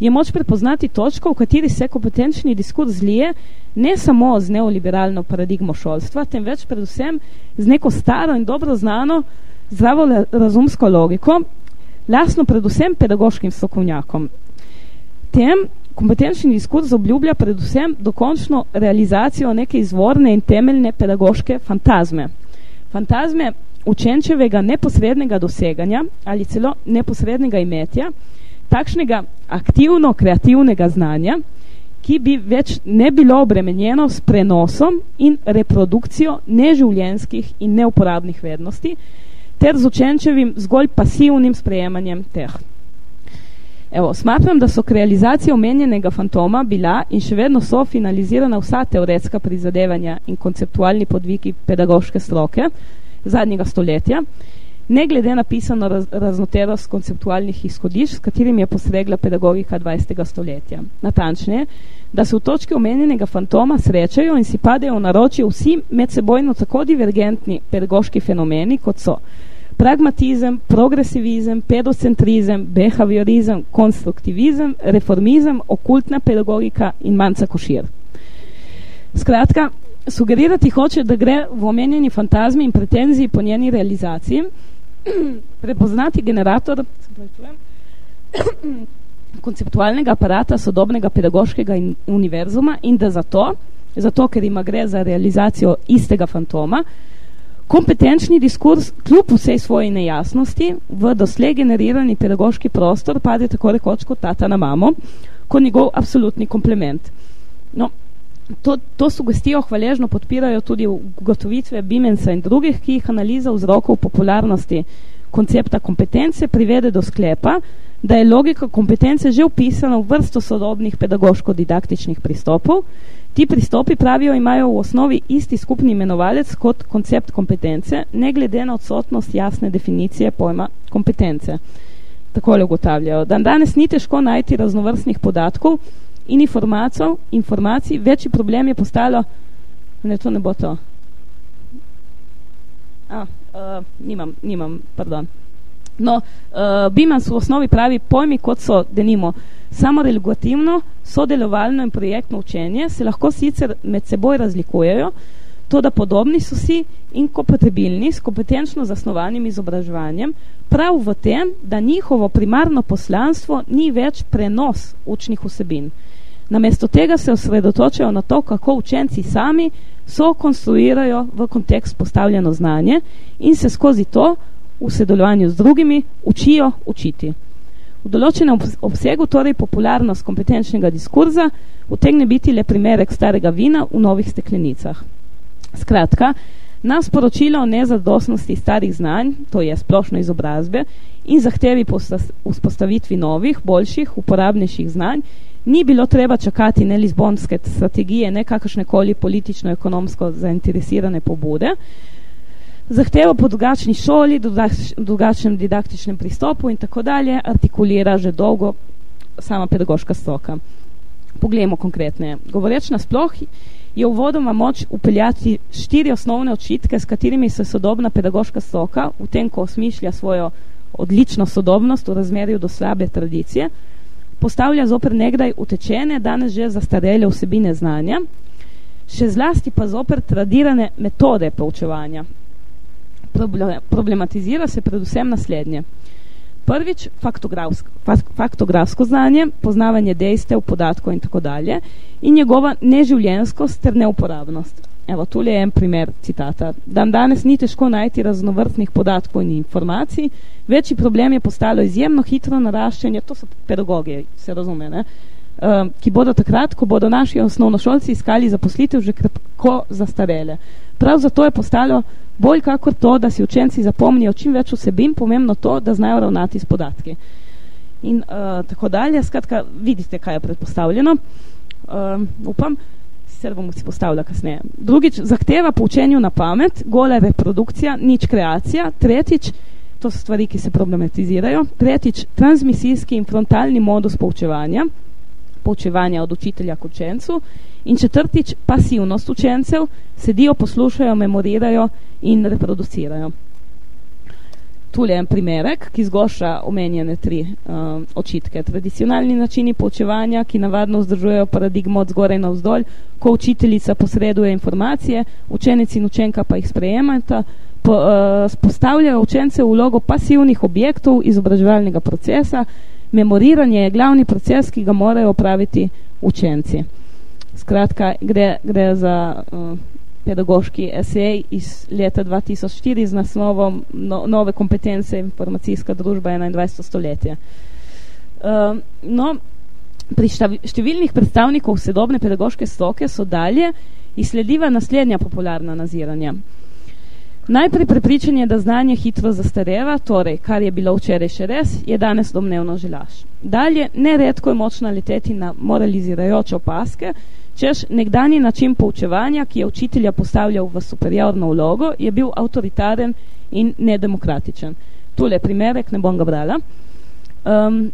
je moč prepoznati točko, v kateri se kompetenčni diskurs zlije ne samo z neoliberalno paradigmo šolstva, temveč predvsem z neko staro in dobro znano zdravo razumsko logiko, lasno predvsem pedagoškim strokovnjakom. Tem kompetenčni diskurs obljublja predvsem dokončno realizacijo neke izvorne in temeljne pedagoške fantazme. Fantazme učenčevega neposrednega doseganja ali celo neposrednega imetja, takšnega aktivno-kreativnega znanja, ki bi več ne bilo obremenjeno s prenosom in reprodukcijo neživljenskih in neuporabnih vednosti, ter z učenčevim zgolj pasivnim sprejemanjem teh. Evo, smatram, da so k realizaciji omenjenega fantoma bila in še vedno so finalizirana vsa teoretska prizadevanja in konceptualni podvigi pedagoške stroke zadnjega stoletja, ne glede na pisano raz, raznoterost konceptualnih izhodiš, s katerim je posregla pedagogika 20. stoletja. Natančneje, da se v točki omenjenega fantoma srečajo in si padejo v naročje vsi medsebojno tako divergentni pedagoški fenomeni, kot so pragmatizem, progresivizem, pedocentrizem, behaviorizem, konstruktivizem, reformizem, okultna pedagogika in manca košir. Skratka, sugerirati hoče, da gre v omenjeni fantazmi in pretenziji po njeni realizaciji, prepoznati generator konceptualnega aparata sodobnega pedagoškega in univerzuma in da zato, zato ker ima gre za realizacijo istega fantoma, kompetenčni diskurs kljub vsej svoji nejasnosti v doslej generirani pedagoški prostor pade tako rekoč kot tata na mamo, kot njegov absolutni komplement. No, to, to sugestijo hvaležno podpirajo tudi ugotovitve Bimensa in drugih, ki jih analiza vzrokov popularnosti koncepta kompetence privede do sklepa, da je logika kompetence že upisana v vrsto sodobnih pedagoško-didaktičnih pristopov. Ti pristopi pravijo imajo v osnovi isti skupni imenovalec kot koncept kompetence, ne glede na odsotnost jasne definicije pojma kompetence. Takole ugotavljajo. Dan danes ni težko najti raznovrstnih podatkov, in informacij, informacij, večji problem je postalo, ne, to ne bo to. A, uh, nimam, nimam, pardon. No, uh, Bimans v osnovi pravi pojmi, kot so, denimo, samo regulativno, sodelovalno in projektno učenje, se lahko sicer med seboj razlikujejo, to, da podobni so si in kompatibilni s kompetenčno zasnovanim izobraževanjem, prav v tem, da njihovo primarno poslanstvo ni več prenos učnih vsebin. Namesto tega se osredotočajo na to, kako učenci sami so konstruirajo v kontekst postavljeno znanje in se skozi to v sodelovanju z drugimi učijo učiti. V določenem obsegu torej popularnost kompetenčnega diskurza utegne biti le primerek starega vina v novih steklenicah. Skratka, na sporočilo o nezadostnosti starih znanj, to je splošno izobrazbe, in zahtevi po vzpostavitvi novih, boljših, uporabnejših znanj, ni bilo treba čakati ne lizbonske strategije, ne kakršne koli politično-ekonomsko zainteresirane pobude. Zahtevo po drugačni šoli, drugačnem didaktičnem pristopu in tako dalje artikulira že dolgo sama pedagoška stroka. Poglejmo konkretne. Govoreč nasploh je uvodoma moč upeljati štiri osnovne očitke, s katerimi se sodobna pedagoška stroka, v tem, ko osmišlja svojo odlično sodobnost v razmerju do slabe tradicije, postavlja zoper nekdaj utečene, danes že zastarele vsebine znanja, še zlasti pa zoper tradirane metode poučevanja. Problematizira se predvsem naslednje. Prvič, faktografsko, faktografsko znanje, poznavanje dejstev, podatkov in tako dalje in njegova neživljenskost ter neuporabnost. Evo, tule je en primer citata. Dan danes ni težko najti raznovrstnih podatkov in informacij, večji problem je postalo izjemno hitro naraščanje, to so pedagogi, se razume, ne? Uh, ki bodo takrat, ko bodo naši osnovnošolci iskali zaposlitev že krepko zastarele. Prav zato je postalo bolj kakor to, da si učenci zapomnijo čim več vsebin, pomembno to, da znajo ravnati s podatki. In uh, tako dalje, skratka, vidite, kaj je predpostavljeno. Uh, upam sicer bomo si postavila kasneje. Drugič, zahteva po učenju na pamet, gola reprodukcija, nič kreacija. Tretjič, to so stvari, ki se problematizirajo. Tretjič, transmisijski in frontalni modus poučevanja, poučevanja od učitelja k učencu. In četrtič, pasivnost učencev, sedijo, poslušajo, memorirajo in reproducirajo tule en primerek, ki zgoša omenjene tri um, očitke. Tradicionalni načini poučevanja, ki navadno vzdržujejo paradigmo od zgoraj na vzdolj, ko učiteljica posreduje informacije, učenec in učenka pa jih sprejemata, po, uh, postavljajo učence v vlogo pasivnih objektov izobraževalnega procesa, memoriranje je glavni proces, ki ga morajo opraviti učenci. Skratka, gre, gre za uh, pedagoški esej iz leta 2004 z naslovom no, Nove kompetence informacijska družba 21. stoletje. Uh, no, pri številnih predstavnikov sodobne pedagoške stoke so dalje izslediva naslednja popularna naziranja. Najprej prepričanje, da znanje hitro zastareva, torej, kar je bilo včeraj še res, je danes domnevno želaš. Dalje, neredko je močno leteti na moralizirajoče opaske, Češ, nekdani način poučevanja, ki je učitelja postavljal v superiorno vlogo, je bil avtoritaren in nedemokratičen. Tole primerek, ne bom ga brala. Um,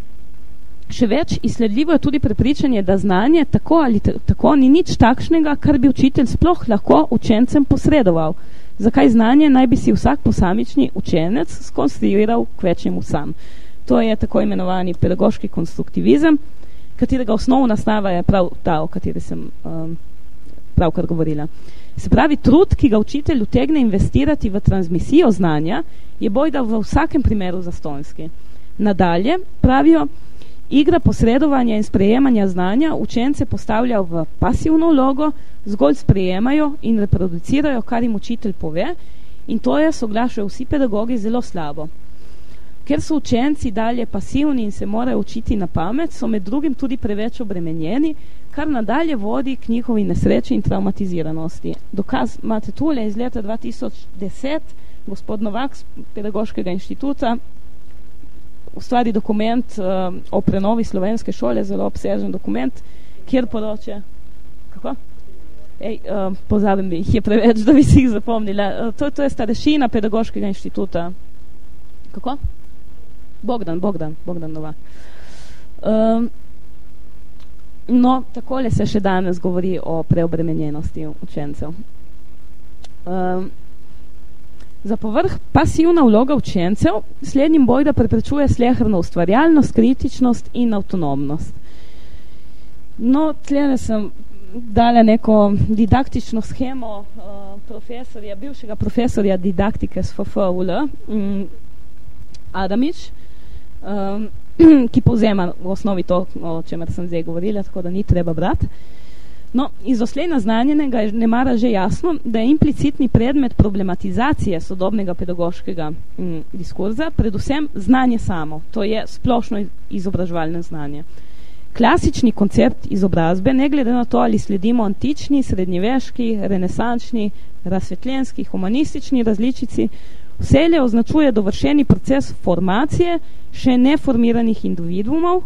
še več, izsledljivo je tudi prepričanje, da znanje tako ali tako ni nič takšnega, kar bi učitelj sploh lahko učencem posredoval. Zakaj znanje naj bi si vsak posamični učenec skonstruiral k večjemu sam. To je tako imenovani pedagoški konstruktivizem, katerega osnovna snava je prav ta, o kateri sem um, pravkar govorila. Se pravi, trud, ki ga učitelj utegne investirati v transmisijo znanja, je bojda v vsakem primeru zastonski. Nadalje, pravijo, igra posredovanja in sprejemanja znanja učence postavlja v pasivno vlogo, zgolj sprejemajo in reproducirajo, kar jim učitelj pove, in to je, soglašajo vsi pedagogi, zelo slabo. Ker so učenci dalje pasivni in se morajo učiti na pamet, so med drugim tudi preveč obremenjeni, kar nadalje vodi k njihovi nesreči in traumatiziranosti. Dokaz imate tule iz leta 2010, gospod Novak z pedagoškega inštituta, ustvari dokument uh, o prenovi slovenske šole, zelo obsežen dokument, kjer poroče. Kako? Ej, uh, pozabim, jih je preveč, da bi si jih zapomnila. Uh, to, to je starešina pedagoškega inštituta. Kako? Bogdan, Bogdan, Bogdan Novak. Um, no, takole se še danes govori o preobremenjenosti učencev. Um, za povrh pasivna vloga učencev slednjim bojda preprečuje slehrno ustvarjalnost, kritičnost in avtonomnost. No, tlene sem dala neko didaktično schemo uh, profesorja, bivšega profesorja didaktike s FFUL, um, Adamič, um, <clears throat> ki povzema v osnovi to, o čemer sem zdaj govorila, tako da ni treba brati. No, iz oslej naznanjenega je nemara že jasno, da je implicitni predmet problematizacije sodobnega pedagoškega m, diskurza predvsem znanje samo, to je splošno izobraževalne znanje. Klasični koncept izobrazbe, ne glede na to, ali sledimo antični, srednjeveški, renesančni, razsvetljenski, humanistični različici, vselje označuje dovršeni proces formacije še neformiranih individuumov,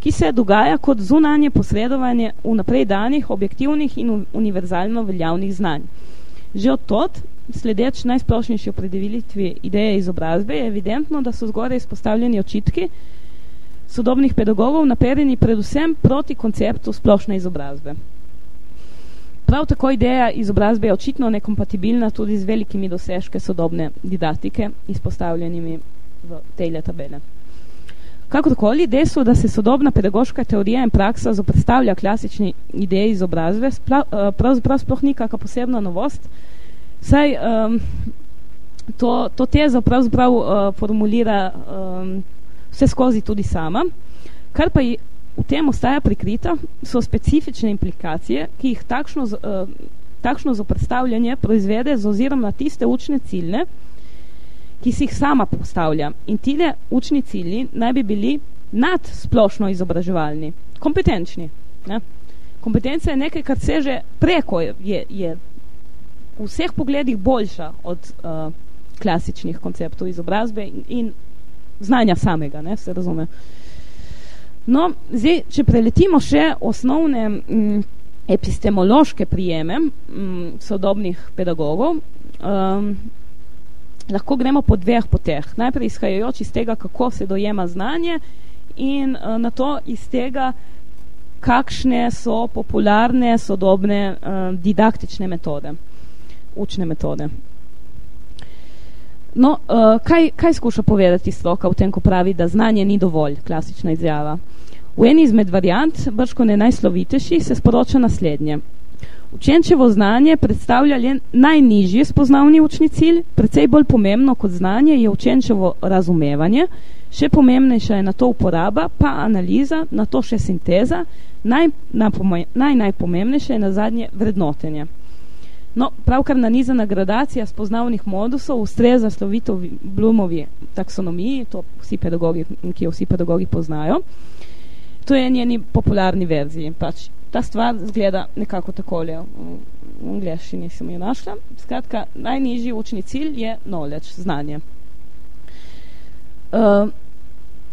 ki se dogaja kot zunanje posredovanje vnaprej danih, objektivnih in univerzalno veljavnih znanj. Že od tot, sledeč najsplošnejši opredelitvi ideje izobrazbe, je evidentno, da so zgore izpostavljeni očitki sodobnih pedagogov naperjeni predvsem proti konceptu splošne izobrazbe. Prav tako ideja izobrazbe je očitno nekompatibilna tudi z velikimi dosežke sodobne didaktike, izpostavljenimi v tej tabele. Kakorkoli, dejstvo, da se sodobna pedagoška teorija in praksa zoprestavlja klasični ideji izobrazbe, eh, pravzaprav sploh ni kakva posebna novost, saj um, to, to tezo pravzaprav uh, formulira um, vse skozi tudi sama, kar pa v tem ostaja prikrito, so specifične implikacije, ki jih takšno, uh, takšno zoprestavljanje proizvede z ozirom na tiste učne ciljne, ki si jih sama postavlja. In tile učni cilji naj bi bili nad splošno izobraževalni, kompetenčni. Ne? Kompetenca je nekaj, kar se že preko je, je v vseh pogledih boljša od uh, klasičnih konceptov izobrazbe in, in znanja samega, ne, se razume. No, zdaj, če preletimo še osnovne m, mm, epistemološke prijeme m, mm, sodobnih pedagogov, um, lahko gremo po dveh poteh. Najprej izhajajoč iz tega, kako se dojema znanje in uh, na to iz tega, kakšne so popularne, sodobne uh, didaktične metode, učne metode. No, uh, kaj, kaj skuša povedati stroka v tem, ko pravi, da znanje ni dovolj, klasična izjava? V eni izmed variant, brško ne najslovitejši, se sporoča naslednje. Učenčevo znanje predstavlja le najnižji spoznavni učni cilj, precej bolj pomembno kot znanje je učenčevo razumevanje, še pomembnejša je na to uporaba, pa analiza, na to še sinteza, naj, naj najpomembnejše je na zadnje vrednotenje. No, pravkar nanizana gradacija spoznavnih modusov ustreza slovito Blumovi taksonomiji, to vsi pedagogi, ki jo vsi pedagogi poznajo. To je njeni popularni verziji, pač ta stvar zgleda nekako takole. V angliščini sem jo našla. Skratka, najnižji učni cilj je knowledge, znanje. Uh,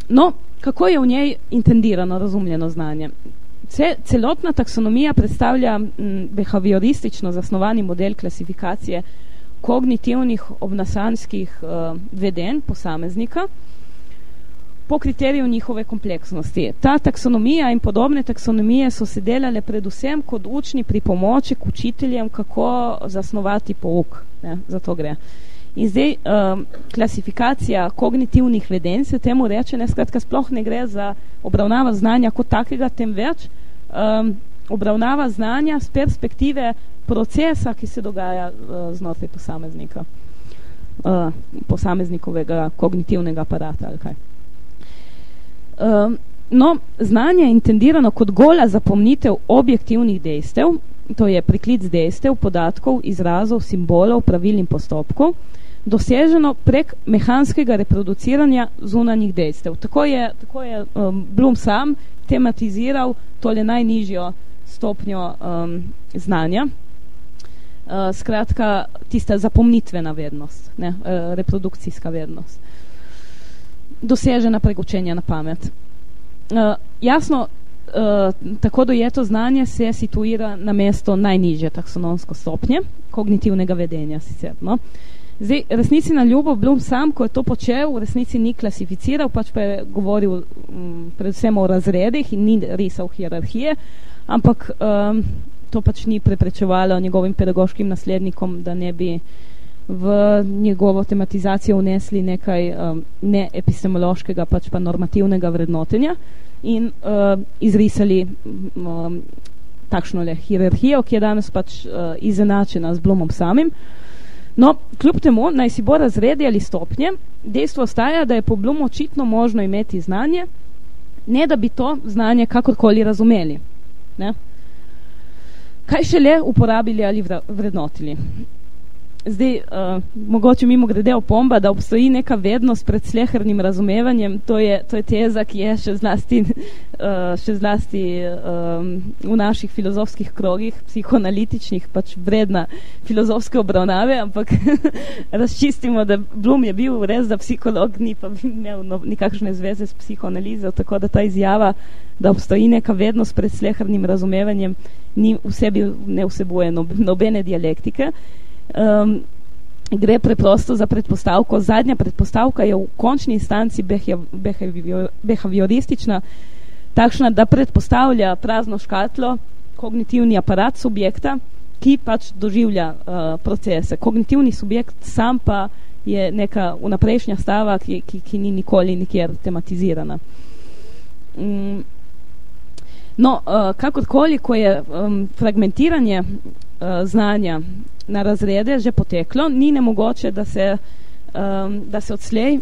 no, kako je v njej intendirano, razumljeno znanje? Ce, celotna taksonomija predstavlja m, behavioristično zasnovani model klasifikacije kognitivnih obnasanskih uh, vedenj posameznika po kriteriju njihove kompleksnosti. Ta taksonomija in podobne taksonomije so se delale predvsem kot učni pripomoček učiteljem, kako zasnovati pouk. Ne, za to gre. In zdaj um, klasifikacija kognitivnih vedenj se temu reče, ne skratka sploh ne gre za obravnava znanja kot takega, temveč um, obravnava znanja z perspektive procesa, ki se dogaja uh, znotraj posameznika, uh, posameznikovega kognitivnega aparata ali kaj. Um, no, znanje je intendirano kot gola zapomnitev objektivnih dejstev, to je priklic dejstev, podatkov, izrazov, simbolov, pravil in postopkov, doseženo prek mehanskega reproduciranja zunanjih dejstev. Tako je, tako je um, Bloom sam tematiziral tole najnižjo stopnjo um, znanja. Uh, skratka, tista zapomnitvena vednost, ne, uh, reprodukcijska vednost. Dosežena prek učenja na pamet. Uh, jasno, uh, tako dojeto znanje se situira na mesto najnižje taksonomsko stopnje kognitivnega vedenja sicer. No? Uh, Zdaj, resnici na ljubo, Blum sam, ko je to počel, v resnici ni klasificiral, pač pa je govoril um, predvsem o razredih in ni risal hierarhije, ampak um, to pač ni preprečevalo njegovim pedagoškim naslednikom, da ne bi v njegovo tematizacijo vnesli nekaj um, neepistemološkega, pač pa normativnega vrednotenja in uh, izrisali um, takšno le hierarhijo, ki je danes pač uh, izenačena z Blumom samim. No, kljub temu, naj si bo razredi ali stopnje, dejstvo ostaja, da je po Blumu očitno možno imeti znanje, ne da bi to znanje kakorkoli razumeli. Ne? Kaj šele uporabili ali vrednotili? Zdaj, uh, mogoče mimo grede opomba, da obstoji neka vednost pred slehernim razumevanjem, to je, to je teza, ki je še zlasti, uh, še zlasti um, v naših filozofskih krogih, psihoanalitičnih, pač vredna filozofske obravnave, ampak <laughs> razčistimo, da Blum je bil res za psiholog, ni pa imel no, nikakšne zveze s psihoanalizo, tako da ta izjava, da obstoji neka vednost pred slehernim razumevanjem, ni vsebi ne vsebuje nobene dialektike. Um, gre preprosto za predpostavko. Zadnja predpostavka je v končni instanci behavioristična, takšna, da predpostavlja prazno škatlo, kognitivni aparat subjekta, ki pač doživlja uh, procese. Kognitivni subjekt sam pa je neka vnaprejšnja stava, ki, ki, ki ni nikoli nikjer tematizirana. Um, no, uh, kakorkoli, ko je um, fragmentiranje znanja na razrede že poteklo, ni nemogoče, da se, um, da se odslej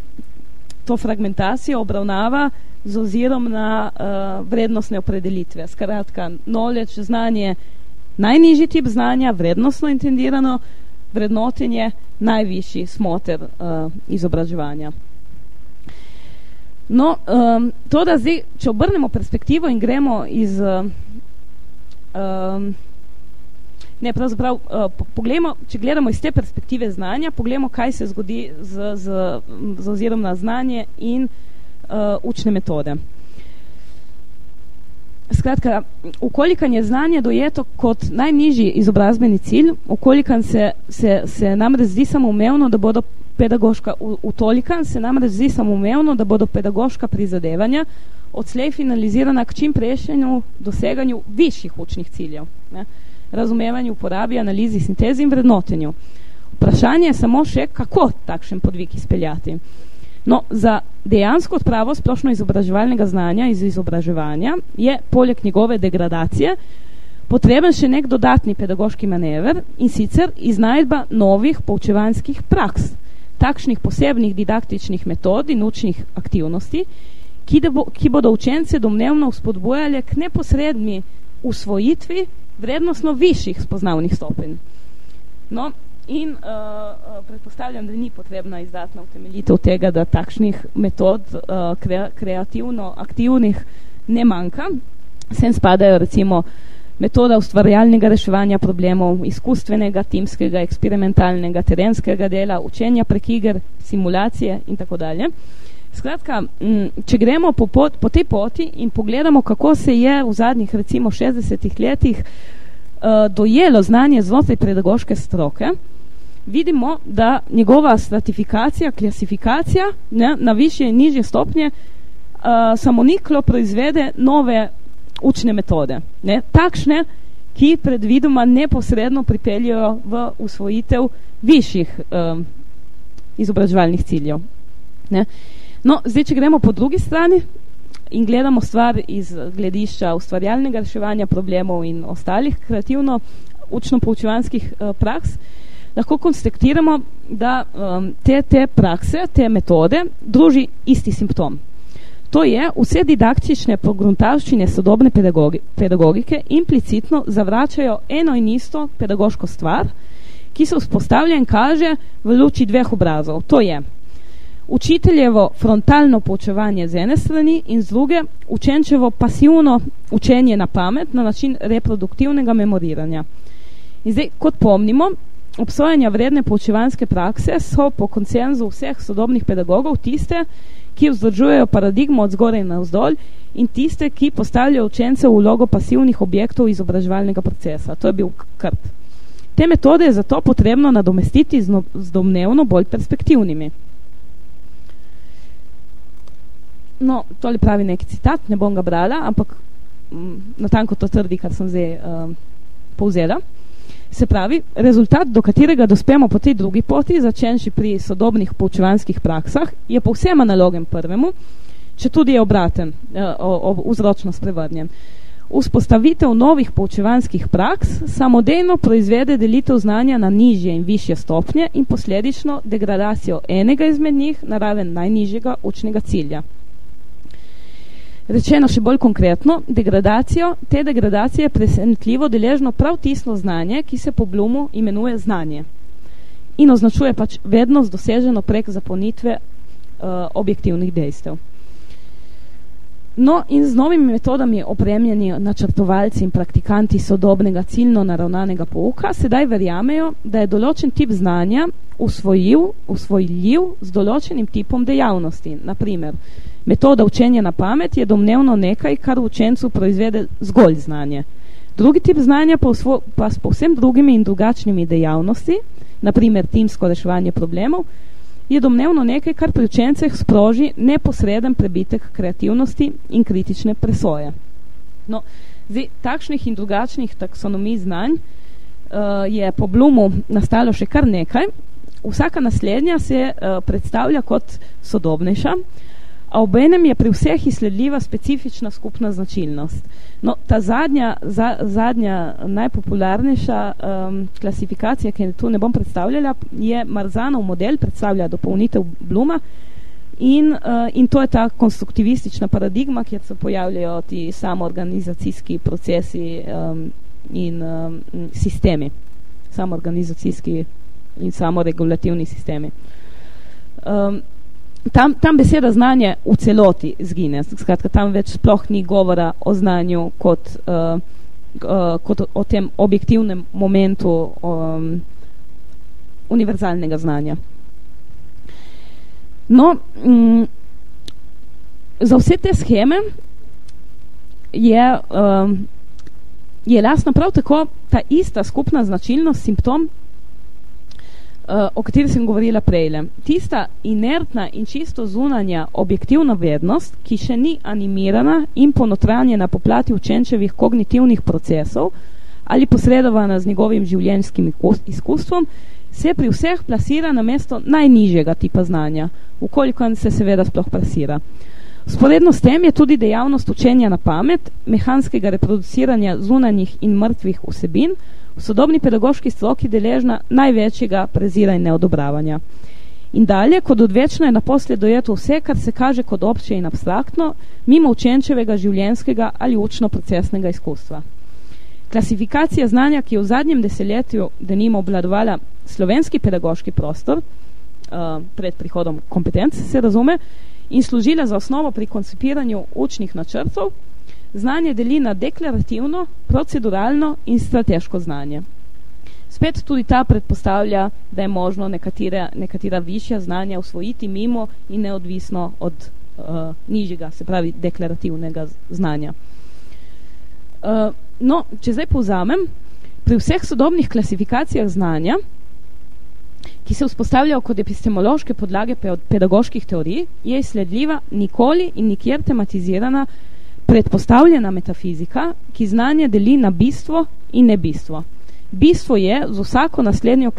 to fragmentacijo obravnava z ozirom na uh, vrednostne opredelitve. Skratka, knowledge, znanje, najnižji tip znanja, vrednostno intendirano, vrednotenje, najvišji smoter uh, izobraževanja. No, um, to, da zdaj, če obrnemo perspektivo in gremo iz uh, um, Ne, pravzaprav, uh, poglejmo, če gledamo iz te perspektive znanja, poglejmo, kaj se zgodi z, z, z ozirom na znanje in uh, učne metode. Skratka, ukolikan je znanje dojeto kot najnižji izobrazbeni cilj, ukolikan se, se, se nam zdi samoumevno, da bodo pedagoška, utolikan se nam zdi samoumevno, da bodo pedagoška prizadevanja odslej finalizirana k čim prejšnju doseganju višjih učnih ciljev. Ne? Uh, razumevanju, uporabi, analizi, sintezi in vrednotenju. Vprašanje je samo še, kako takšen podvig izpeljati. No, za dejansko odpravo splošno izobraževalnega znanja iz izobraževanja je poleg njegove degradacije potreben še nek dodatni pedagoški manever in sicer iznajdba novih poučevanskih praks, takšnih posebnih didaktičnih metod in učnih aktivnosti, ki, bo, ki bodo učence domnevno vzpodbojale k neposredni usvojitvi vrednostno višjih spoznavnih stopenj. No, in uh, predpostavljam, da ni potrebna izdatna utemeljitev tega, da takšnih metod uh, kre, kreativno aktivnih ne manjka. Sem spadajo recimo metoda ustvarjalnega reševanja problemov, izkustvenega, timskega, eksperimentalnega, terenskega dela, učenja prek iger, simulacije in tako dalje. Skratka, če gremo po, pot, po tej poti in pogledamo, kako se je v zadnjih recimo 60 letih uh, dojelo znanje znotraj pedagoške stroke, vidimo, da njegova stratifikacija, klasifikacija ne, na više in nižje stopnje uh, samoniklo proizvede nove učne metode. Ne, takšne, ki predvidoma neposredno pripeljajo v usvojitev višjih um, izobraževalnih ciljev. Ne. No, zdaj, če gremo po drugi strani in gledamo stvar iz gledišča ustvarjalnega reševanja problemov in ostalih kreativno učno-poučevanskih uh, praks, lahko konstatiramo, da um, te, te prakse, te metode druži isti simptom. To je, vse didaktične pogruntavščine sodobne pedagogi, pedagogike implicitno zavračajo eno in isto pedagoško stvar, ki se vzpostavlja in kaže v luči dveh obrazov. To je učiteljevo frontalno poučevanje z ene strani in z druge učenčevo pasivno učenje na pamet na način reproduktivnega memoriranja. In zdaj, kot pomnimo, obsojanja vredne poučevanske prakse so po koncenzu vseh sodobnih pedagogov tiste, ki vzdržujejo paradigmo od zgoraj na vzdolj in tiste, ki postavljajo učence v vlogo pasivnih objektov izobraževalnega procesa. To je bil krt. Te metode je zato potrebno nadomestiti z, no, domnevno bolj perspektivnimi. No, tole pravi neki citat, ne bom ga brala, ampak m, natanko to trdi, kar sem zdaj um, povzela. Se pravi, rezultat, do katerega dospemo po tej drugi poti, začenši pri sodobnih poučevanskih praksah, je povsem analogen prvemu, če tudi je obraten, eh, vzročno sprevrnjen. Vzpostavitev novih poučevanskih praks samodejno proizvede delitev znanja na nižje in višje stopnje in posledično degradacijo enega izmed njih na raven najnižjega učnega cilja. Rečeno še bolj konkretno, degradacijo, te degradacije je presenetljivo deležno prav tisto znanje, ki se po Blumu imenuje znanje in označuje pač vednost doseženo prek zapolnitve uh, objektivnih dejstev. No, in z novimi metodami opremljeni načrtovalci in praktikanti sodobnega ciljno naravnanega pouka sedaj verjamejo, da je določen tip znanja usvojil, usvojljiv z določenim tipom dejavnosti. Naprimer, Metoda učenja na pamet je domnevno nekaj, kar v učencu proizvede zgolj znanje. Drugi tip znanja pa, svo, pa s povsem drugimi in drugačnimi dejavnosti, naprimer timsko reševanje problemov, je domnevno nekaj, kar pri učenceh sproži neposreden prebitek kreativnosti in kritične presoje. No, zdaj, takšnih in drugačnih taksonomij znanj uh, je po Blumu nastalo še kar nekaj. Vsaka naslednja se uh, predstavlja kot sodobnejša, a obenem je pri vseh izsledljiva specifična skupna značilnost. No, ta zadnja, za, zadnja najpopularnejša um, klasifikacija, ki je tu ne bom predstavljala, je Marzanov model, predstavlja dopolnitev Bluma in, uh, in to je ta konstruktivistična paradigma, kjer se pojavljajo ti samoorganizacijski procesi um, in um, sistemi, samoorganizacijski in samoregulativni sistemi. Um, tam, tam beseda znanje v celoti zgine. Skratka, tam več sploh ni govora o znanju kot, uh, uh, kot o tem objektivnem momentu um, univerzalnega znanja. No, um, za vse te scheme je, um, je lasno prav tako ta ista skupna značilnost, simptom o kateri sem govorila prejle. Tista inertna in čisto zunanja objektivna vednost, ki še ni animirana in ponotranjena po plati učenčevih kognitivnih procesov ali posredovana z njegovim življenjskim izkustvom, se pri vseh plasira na mesto najnižjega tipa znanja, ukoliko se seveda sploh plasira. Sporedno s tem je tudi dejavnost učenja na pamet, mehanskega reproduciranja zunanjih in mrtvih vsebin, v sodobni pedagoški stroki deležna največjega prezira in neodobravanja. In dalje, kot odvečno je naposled dojeto vse, kar se kaže kot obče in abstraktno, mimo učenčevega življenjskega ali učno-procesnega izkustva. Klasifikacija znanja, ki je v zadnjem desetletju denimo obladovala slovenski pedagoški prostor, uh, pred prihodom kompetenc se razume, in služila za osnovo pri koncipiranju učnih načrtov, znanje deli na deklarativno, proceduralno in strateško znanje. Spet tudi ta predpostavlja, da je možno nekatera, nekatera višja znanja usvojiti mimo in neodvisno od uh, nižjega, se pravi deklarativnega znanja. Uh, no, če zdaj povzamem, pri vseh sodobnih klasifikacijah znanja ki se vzpostavljajo kot epistemološke podlage pedagoških teorij, je izsledljiva nikoli in nikjer tematizirana predpostavljena metafizika, ki znanje deli na bistvo in nebistvo. Bistvo je z vsako naslednjo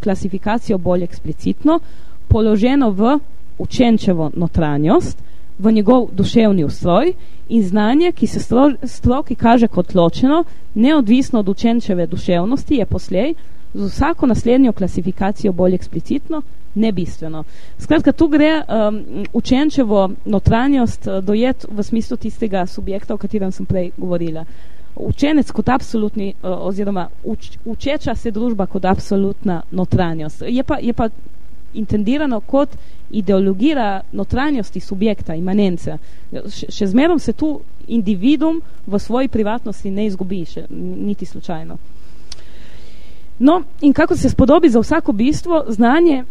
klasifikacijo bolj eksplicitno položeno v učenčevo notranjost, v njegov duševni ustroj in znanje, ki se stroki kaže kot ločeno, neodvisno od učenčeve duševnosti, je poslej z vsako naslednjo klasifikacijo bolj eksplicitno, nebistveno. Skratka, tu gre um, učenčevo notranjost uh, dojet v smislu tistega subjekta, o katerem sem prej govorila. Učenec kot absolutni, uh, oziroma uč, učeča se družba kot absolutna notranjost. Je pa, je pa intendirano kot ideologija notranjosti subjekta, imanence. Še, še zmerom se tu individum v svoji privatnosti ne izgubi, še, niti slučajno. No, in kako se spodobi za vsako bistvo, znanje,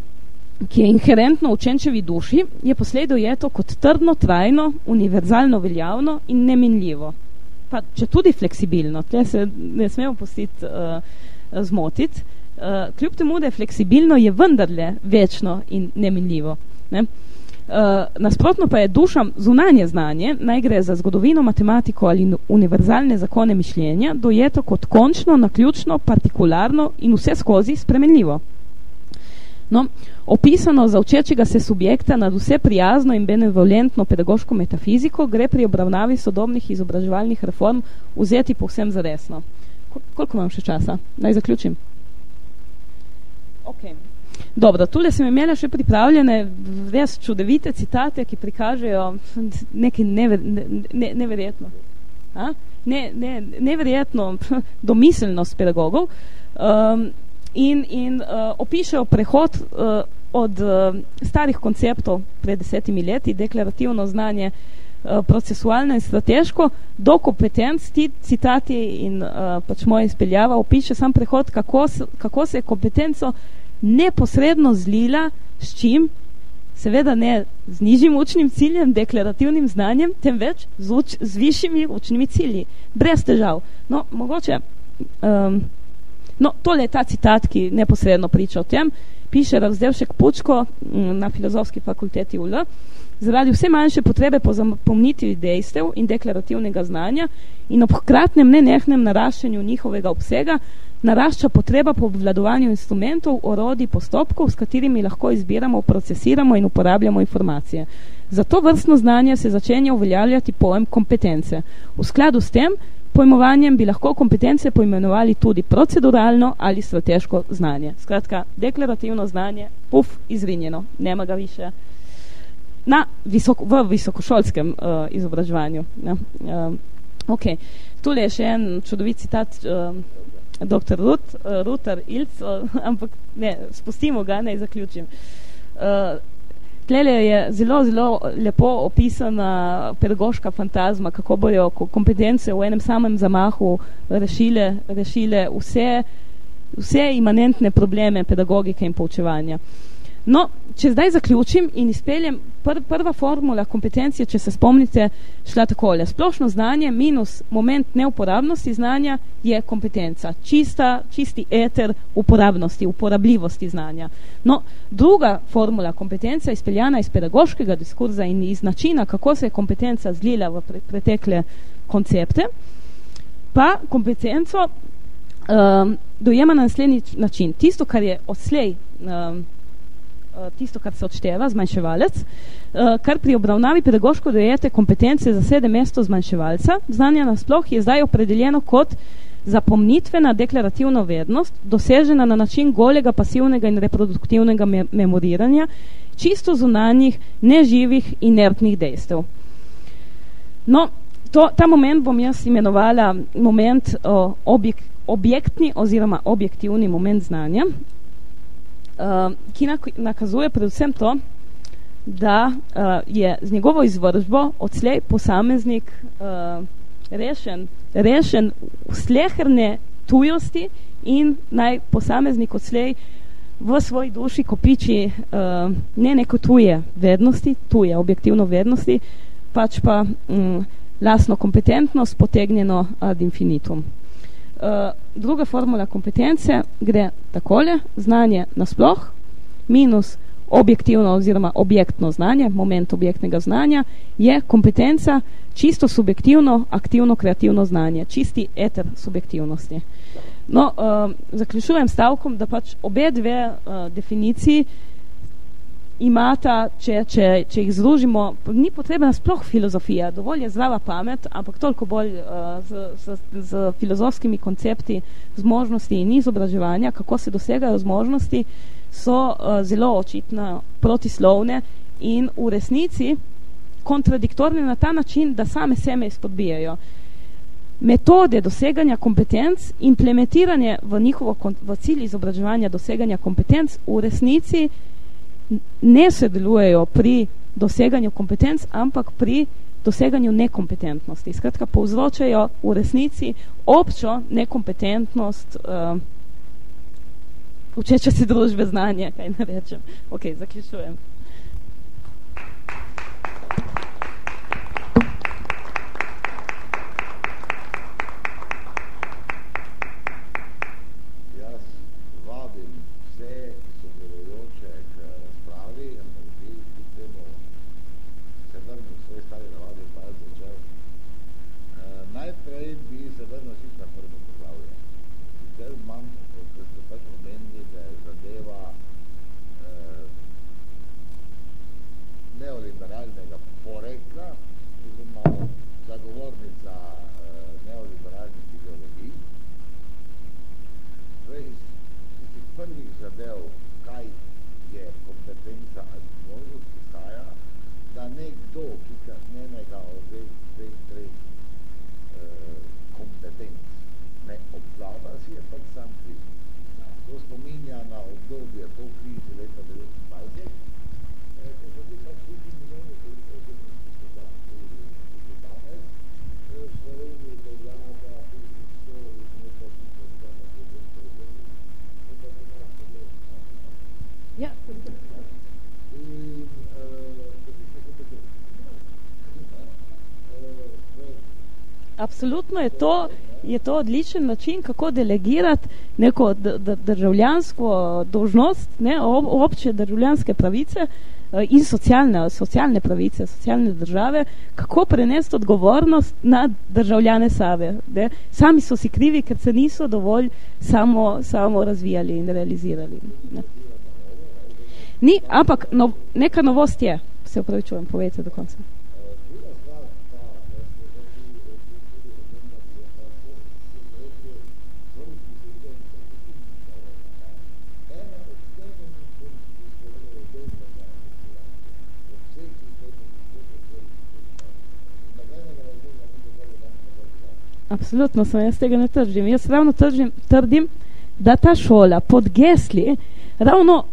ki je inherentno v učenčevi duši, je posledo jeto kot trdno, trajno, univerzalno veljavno in neminljivo. Pa če tudi fleksibilno, tle se ne smemo pustiti uh, zmotiti, uh, kljub temu, da je fleksibilno, je vendarle večno in neminljivo. Ne? Uh, nasprotno pa je dušam zunanje znanje, naj gre za zgodovino, matematiko ali univerzalne zakone mišljenja, dojeto kot končno, naključno, partikularno in vse skozi spremenljivo. No, opisano za učečega se subjekta nad vse prijazno in benevolentno pedagoško metafiziko gre pri obravnavi sodobnih izobraževalnih reform vzeti povsem zaresno. Koliko imam še časa? Naj zaključim. Okay. Dobro, tule sem imela še pripravljene res čudovite citate, ki prikažejo nekaj never, ne, ne, neverjetno. A? Ne, ne, neverjetno <laughs> domiselnost pedagogov um, in, in uh, opišejo prehod uh, od uh, starih konceptov pred desetimi leti, deklarativno znanje, uh, procesualno in strateško, do kompetenc, ti citati in uh, pač moja izpeljava opiše sam prehod, kako, kako se je kompetenco neposredno zlila s čim? Seveda ne z nižjim učnim ciljem, deklarativnim znanjem, temveč z, uč, z višjimi učnimi cilji. Brez težav. No, mogoče, um, no, tole je ta citat, ki neposredno priča o tem, piše Ravzdevšek Pučko na filozofski fakulteti UL, zaradi vse manjše potrebe po zapomnitvi dejstev in deklarativnega znanja in ob hkratnem nenehnem naraščanju njihovega obsega, narašča potreba po obvladovanju instrumentov, orodij, postopkov, s katerimi lahko izbiramo, procesiramo in uporabljamo informacije. Za to vrstno znanje se začenja uveljavljati pojem kompetence. V skladu s tem pojmovanjem bi lahko kompetence poimenovali tudi proceduralno ali strateško znanje. Skratka, deklarativno znanje, puf, izrinjeno, nema ga više. Na visoko, v visokošolskem uh, izobraževanju. Ja. Uh, ok, tule je še en čudovit citat uh, dr. Rut, Rutar Ilc, <laughs> ampak ne, spustimo ga, ne zaključim. Uh, tlele je zelo, zelo lepo opisana pedagoška fantazma, kako bojo kompetence v enem samem zamahu rešile, rešile vse, vse imanentne probleme pedagogike in poučevanja. No, če zdaj zaključim in izpeljem pr prva formula kompetencije, če se spomnite, šla takole. Splošno znanje minus moment neuporabnosti znanja je kompetenca. Čista, čisti eter uporabnosti, uporabljivosti znanja. No, druga formula kompetenca izpeljana iz pedagoškega diskurza in iz načina, kako se je kompetenca zlila v pre pretekle koncepte, pa kompetenco um, dojema na naslednji način. Tisto, kar je odslej um, tisto, kar se odšteva, zmanjševalec, eh, kar pri obravnavi pedagoško dojete kompetence za sedem mesto zmanjševalca, znanja nasploh je zdaj opredeljeno kot zapomnitvena deklarativna vednost, dosežena na način golega, pasivnega in reproduktivnega me memoriranja, čisto zunanjih, neživih, inertnih dejstev. No, to, ta moment bom jaz imenovala moment o, objek, objektni oziroma objektivni moment znanja, ki nakazuje predvsem to, da uh, je z njegovo izvržbo odslej posameznik uh, rešen, rešen sleherne tujosti in naj posameznik odslej v svoji duši kopiči uh, ne neko tuje vednosti, tuje objektivno vednosti, pač pa um, lasno kompetentnost potegnjeno ad infinitum. Uh, druga formula kompetence gre takole, znanje nasploh, minus objektivno oziroma objektno znanje, moment objektnega znanja, je kompetenca čisto subjektivno, aktivno, kreativno znanje, čisti eter subjektivnosti. No, uh, zaključujem stavkom, da pač obe dve uh, definiciji imata, če, če, če jih združimo, ni potrebna sploh filozofija, dovolj je zdrava pamet, ampak toliko bolj uh, z, z, z filozofskimi koncepti zmožnosti in izobraževanja, kako se dosegajo zmožnosti, so uh, zelo očitno protislovne in v resnici kontradiktorne na ta način, da same seme izpodbijajo. Metode doseganja kompetenc, implementiranje v njihovo v cilj izobraževanja doseganja kompetenc v resnici ne sodelujejo pri doseganju kompetenc, ampak pri doseganju nekompetentnosti. Skratka, povzročajo v resnici občo nekompetentnost uh, učeče se družbe znanja, kaj ne rečem. Ok, zaključujem. Absolutno je to, je to odličen način, kako delegirati neko državljansko dožnost, ne, obče državljanske pravice eh, in socialne, socialne pravice, socialne države, kako prenesti odgovornost na državljane same. Ne. Sami so si krivi, ker se niso dovolj samo, samo razvijali in realizirali. Ne. Ni, ampak no, neka novost je, se upravičujem, povejte do konca. Absolutno sem, jaz tega ne tržim. Jaz ravno tržim, trdim, da ta šola pod gesli ravno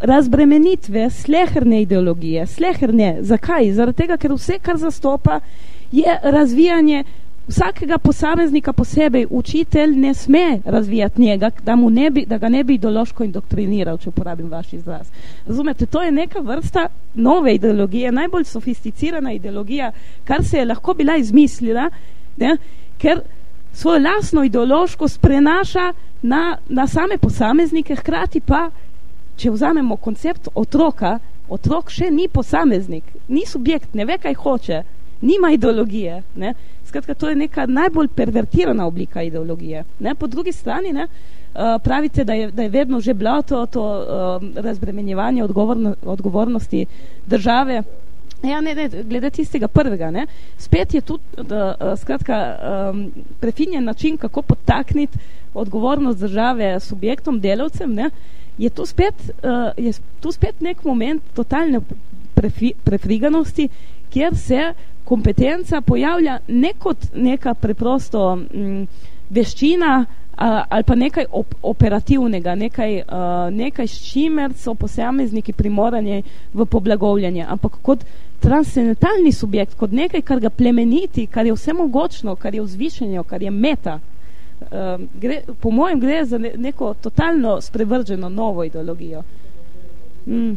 razbremenitve sleherne ideologije, sleherne, zakaj? Zaradi tega, ker vse, kar zastopa, je razvijanje vsakega posameznika posebej. Učitelj ne sme razvijati njega, da, mu ne bi, da ga ne bi ideološko indoktriniral, če uporabim vaš izraz. Razumete, to je neka vrsta nove ideologije, najbolj sofisticirana ideologija, kar se je lahko bila izmislila, ne? Ker svojo lasno ideološkost prenaša na, na same posameznike, hkrati pa, če vzamemo koncept otroka, otrok še ni posameznik, ni subjekt, ne ve, kaj hoče, nima ideologije. Ne? Skratka, to je neka najbolj pervertirana oblika ideologije. Ne? Po drugi strani ne, uh, pravite, da je, da je vedno že bilo to, to uh, razbremenjevanje odgovorno, odgovornosti države. Ja, ne, ne, glede tistega prvega, ne, spet je tudi, da, uh, skratka, um, prefinjen način, kako potakniti odgovornost države subjektom, delavcem, ne, je tu spet, uh, je tu spet nek moment totalne prefi, prefriganosti, kjer se kompetenca pojavlja ne kot neka preprosto m, mm, veščina, ali pa nekaj op operativnega, nekaj, uh, nekaj s čimer so posamezniki primorani v poblagovljanje, ampak kot transcendentalni subjekt, kot nekaj, kar ga plemeniti, kar je vse mogočno, kar je vzvišenje, kar je meta. Uh, gre, po mojem gre za ne, neko totalno sprevrženo novo ideologijo. Mm.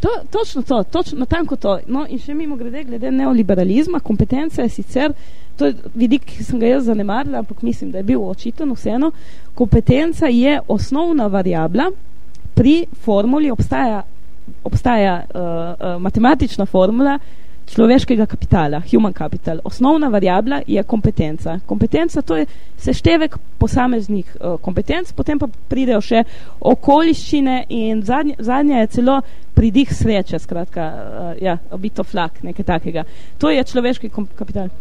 To, točno to, točno natanko to. No, in še mimo grede, glede neoliberalizma, kompetenca je sicer, to je vidik, ki sem ga jaz zanemarila, ampak mislim, da je bil očiten vseeno, kompetenca je osnovna variabla pri formuli, obstaja, obstaja uh, uh, matematična formula, človeškega kapitala, human capital. Osnovna variabla je kompetenca. Kompetenca to je seštevek posameznih uh, kompetenc, potem pa pridejo še okoliščine in zadnje, zadnja je celo pridih sreče, skratka, uh, ja, obito flak, nekaj takega. To je človeški kapital.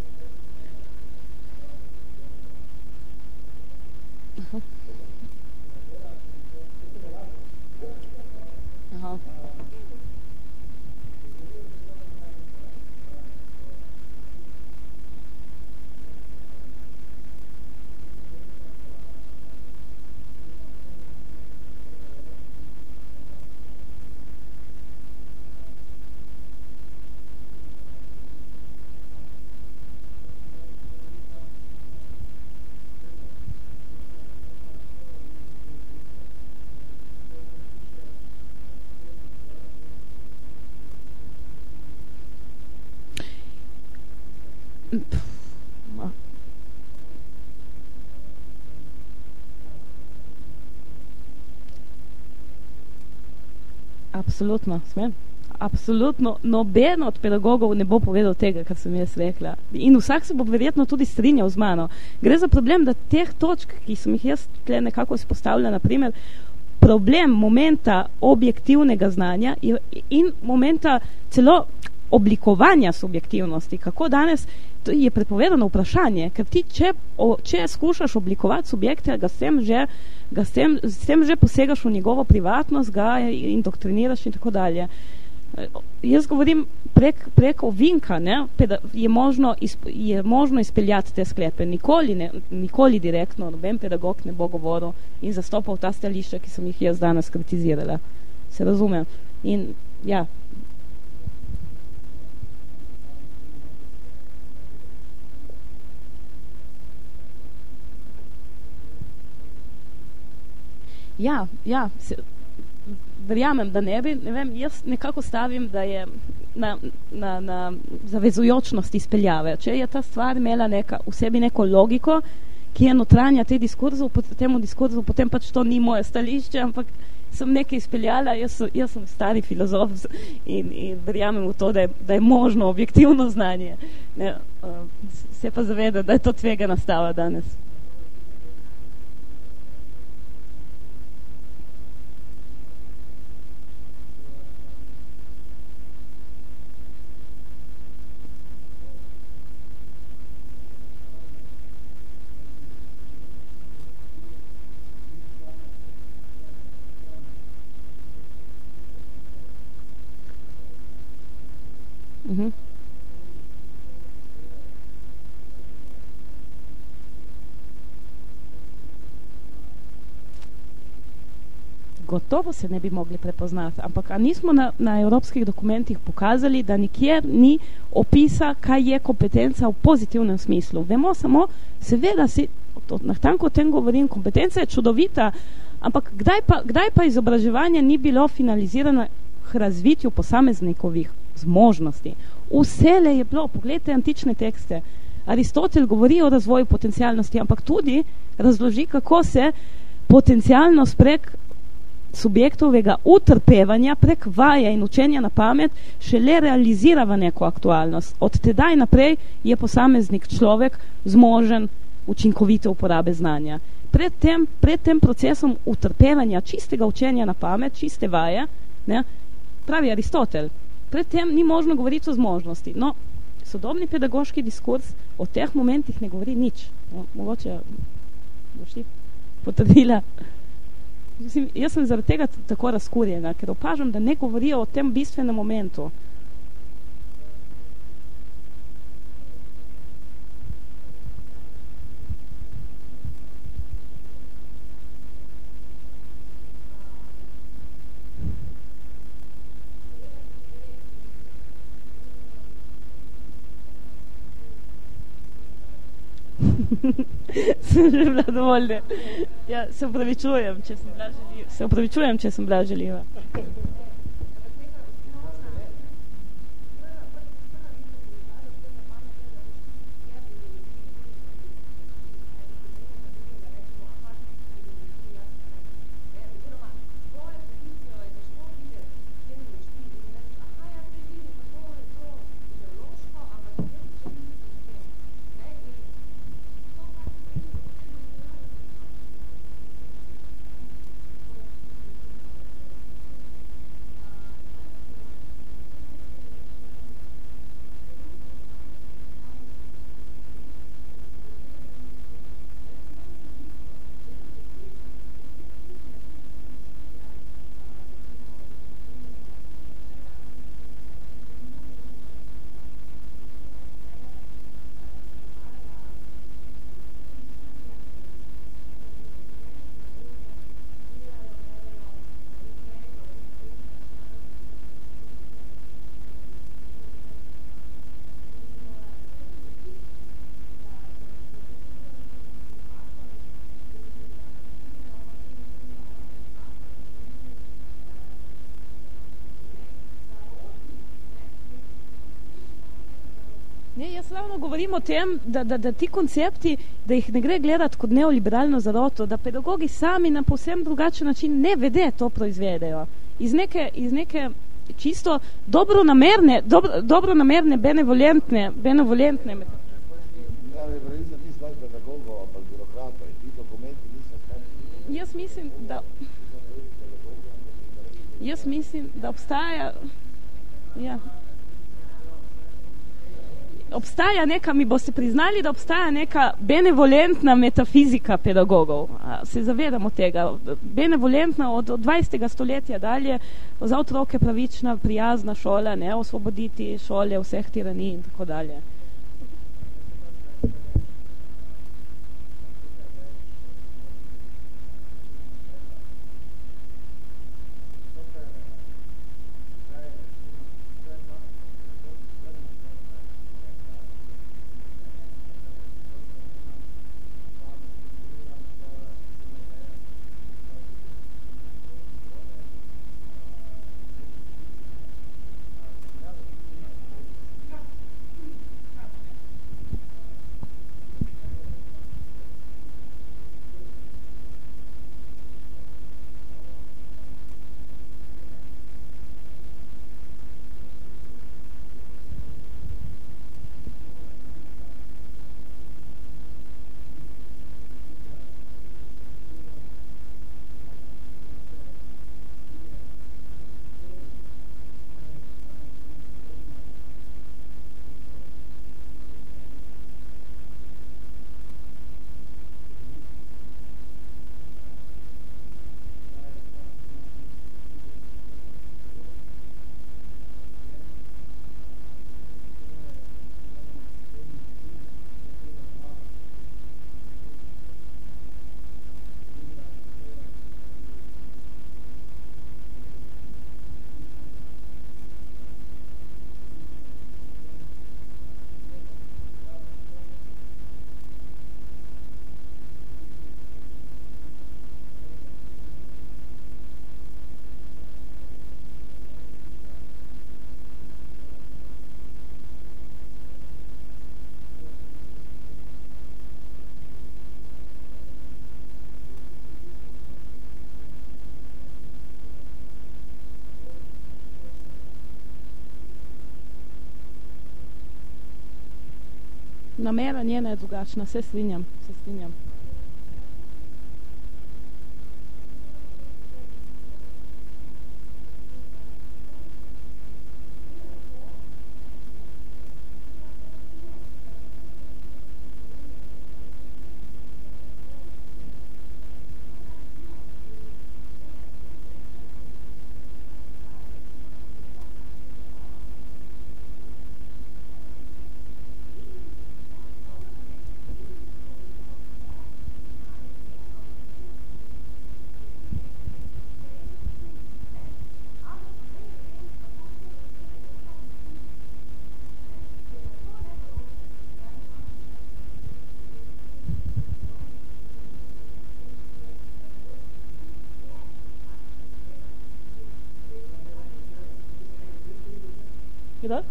Absolutno, smem. Absolutno, noben od pedagogov ne bo povedal tega, kar sem jaz rekla. In vsak se bo verjetno tudi strinjal z mano. Gre za problem, da teh točk, ki sem jih jaz tle nekako izpostavila, naprimer, problem momenta objektivnega znanja in momenta celo oblikovanja subjektivnosti, kako danes je prepovedano vprašanje, ker ti, če, o, če skušaš oblikovati subjekte, ga s tem že, ga s tem, s tem že posegaš v njegovo privatnost, ga indoktriniraš in tako dalje. Jaz govorim prek, prek ovinka, ne, je, možno izp, je možno izpeljati te sklepe. Nikoli, ne, nikoli direktno, noben pedagog ne bo govoril in zastopal ta stališča, ki sem jih jaz danes kritizirala. Se razumem. In ja, Ja, ja se, verjamem, da ne bi. Ne vem, jaz nekako stavim, da je na, na, na zavezujočnost izpeljave. Če je ta stvar imela neka, v sebi neko logiko, ki je notranja te diskurzu, temu diskurzu, potem pač to ni moje stališče, ampak sem nekaj izpeljala, jaz, jaz sem stari filozof in, in verjamem v to, da je, da je možno objektivno znanje. Ne, uh, se pa zaveda, da je to tvega nastava danes. Mhm. Gotovo se ne bi mogli prepoznati, ampak nismo na, na evropskih dokumentih pokazali, da nikjer ni opisa, kaj je kompetenca v pozitivnem smislu. Vemo samo, seveda si, to, na tanko o tem govorim, kompetenca je čudovita, ampak kdaj pa, kdaj pa izobraževanje ni bilo finalizirano k razvitju posameznikovih zmožnosti. Vse le je bilo, pogledajte antične tekste. Aristotel govori o razvoju potencialnosti, ampak tudi razloži, kako se potencialnost prek subjektovega utrpevanja, prek vaja in učenja na pamet, šele realizira v neko aktualnost. Od tedaj naprej je posameznik človek zmožen učinkovite uporabe znanja. Pred tem, pred tem procesom utrpevanja čistega učenja na pamet, čiste vaje, ne, pravi Aristotel, predtem ni možno govoriti o zmožnosti. No, sodobni pedagoški diskurs o teh momentih ne govori nič. No, mogoče boš ti potrdila. Mislim, jaz sem zaradi tega tako razkurjena, ker opažam, da ne govorijo o tem bistvenem momentu. <laughs> sem že bila dovolj. Ja, se upravičujem, če sem bila željiva. Se upravičujem, če sem bila željiva. Jaz ravno govorim o tem, da, da, da ti koncepti, da jih ne gre gledati kot neoliberalno zaroto, da pedagogi sami na povsem drugačen način ne vede to proizvedejo. Iz neke, iz neke čisto dobronamerne, dobro, dobronamerne, benevolentne, benevolentne. Jaz mislim, da jaz mislim, da obstaja ja obstaja neka, mi boste priznali, da obstaja neka benevolentna metafizika pedagogov. Se zavedamo tega. Benevolentna od, od 20. stoletja dalje, za otroke pravična, prijazna šola, ne osvoboditi šole vseh tirani in tako dalje. Namera njena je drugačna, se strinjam, se strinjam. Kdo?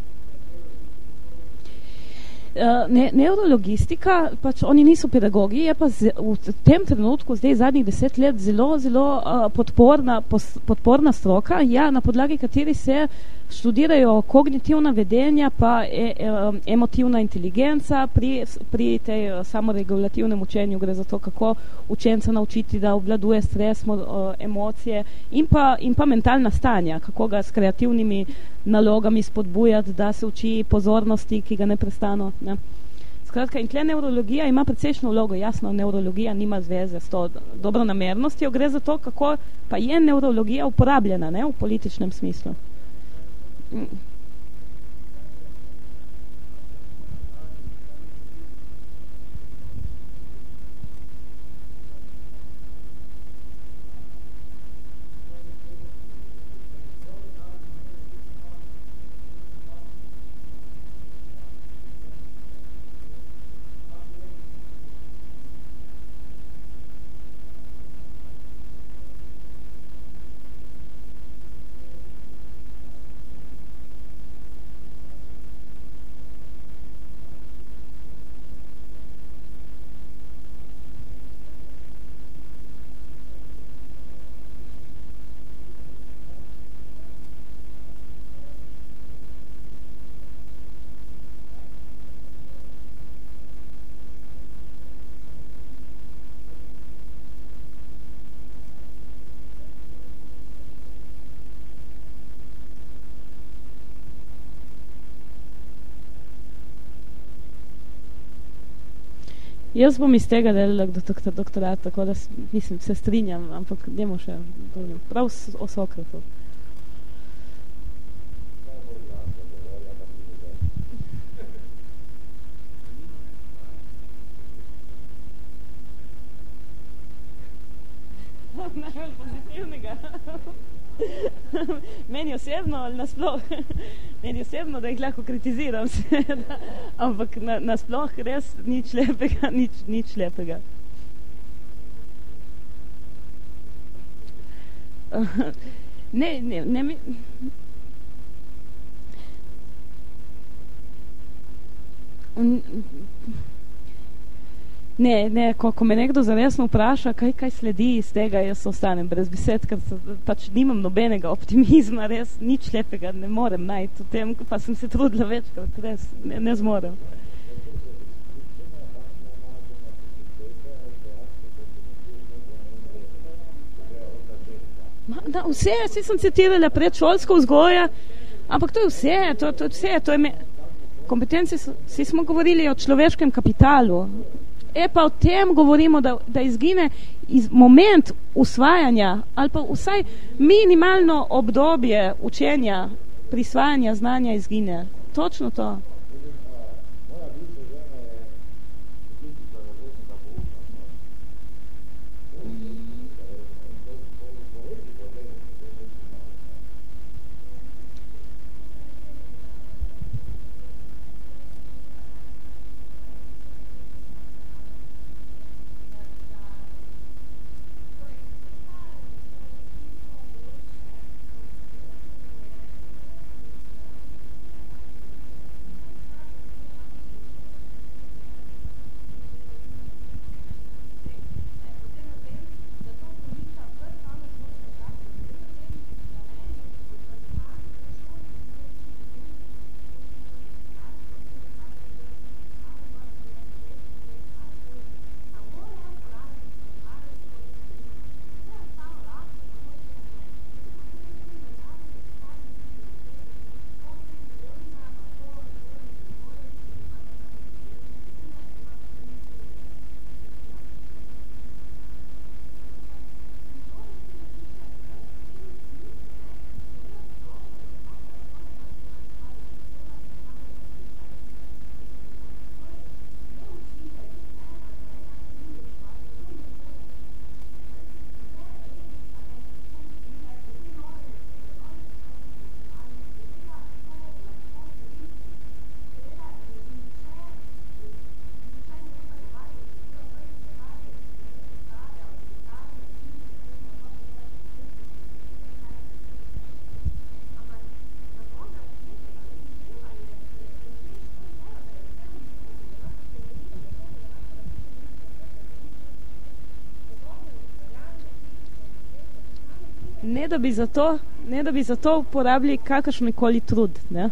Uh, ne, neurologistika, pač oni niso pedagogi, je pa z, v tem trenutku, zdaj zadnjih deset let, zelo, zelo uh, podporna, pos, podporna stroka, ja, na podlagi kateri se študirajo kognitivna vedenja, pa e, e, emotivna inteligenca pri, pri tej e, samoregulativnem učenju gre za to, kako učenca naučiti, da obvladuje stres, mo, emocije in pa, in pa mentalna stanja, kako ga s kreativnimi nalogami spodbujati, da se uči pozornosti, ki ga neprestano. Ne. Skratka, in tle neurologija ima precejšno vlogo, jasno, neurologija nima zveze s to dobronamernostjo, gre za to, kako pa je neurologija uporabljena ne, v političnem smislu. Mm. Jaz bom iz tega delala do doktorata, tako da mislim, se strinjam, ampak njemu še prav o Sokratu. Najbolj pozitivnega. <laughs> Meni osebno ali nasploh? <laughs> Meni osebno, da jih lahko kritiziram, <laughs> seveda. ampak na, nasploh res nič lepega, nič, nič lepega. Ne, ne, ne mi... Ne, ne, ko, ko me nekdo zaresno vpraša, kaj, kaj sledi iz tega, jaz ostanem brez besed, ker se, pač nimam nobenega optimizma, res nič lepega ne morem najti v tem, pa sem se trudila večkrat, res ne, ne zmorem. Ma, da, vse, vse sem citirala predšolsko vzgoja, ampak to je vse, to, to, vse, to je me... Kompetence, vsi smo govorili o človeškem kapitalu, e pa o tem govorimo, da, da izgine iz moment usvajanja ali pa vsaj minimalno obdobje učenja, prisvajanja znanja izgine. Točno to. Ne da bi za to, ne da bi za to uporabili kakršnikoli trud, ne?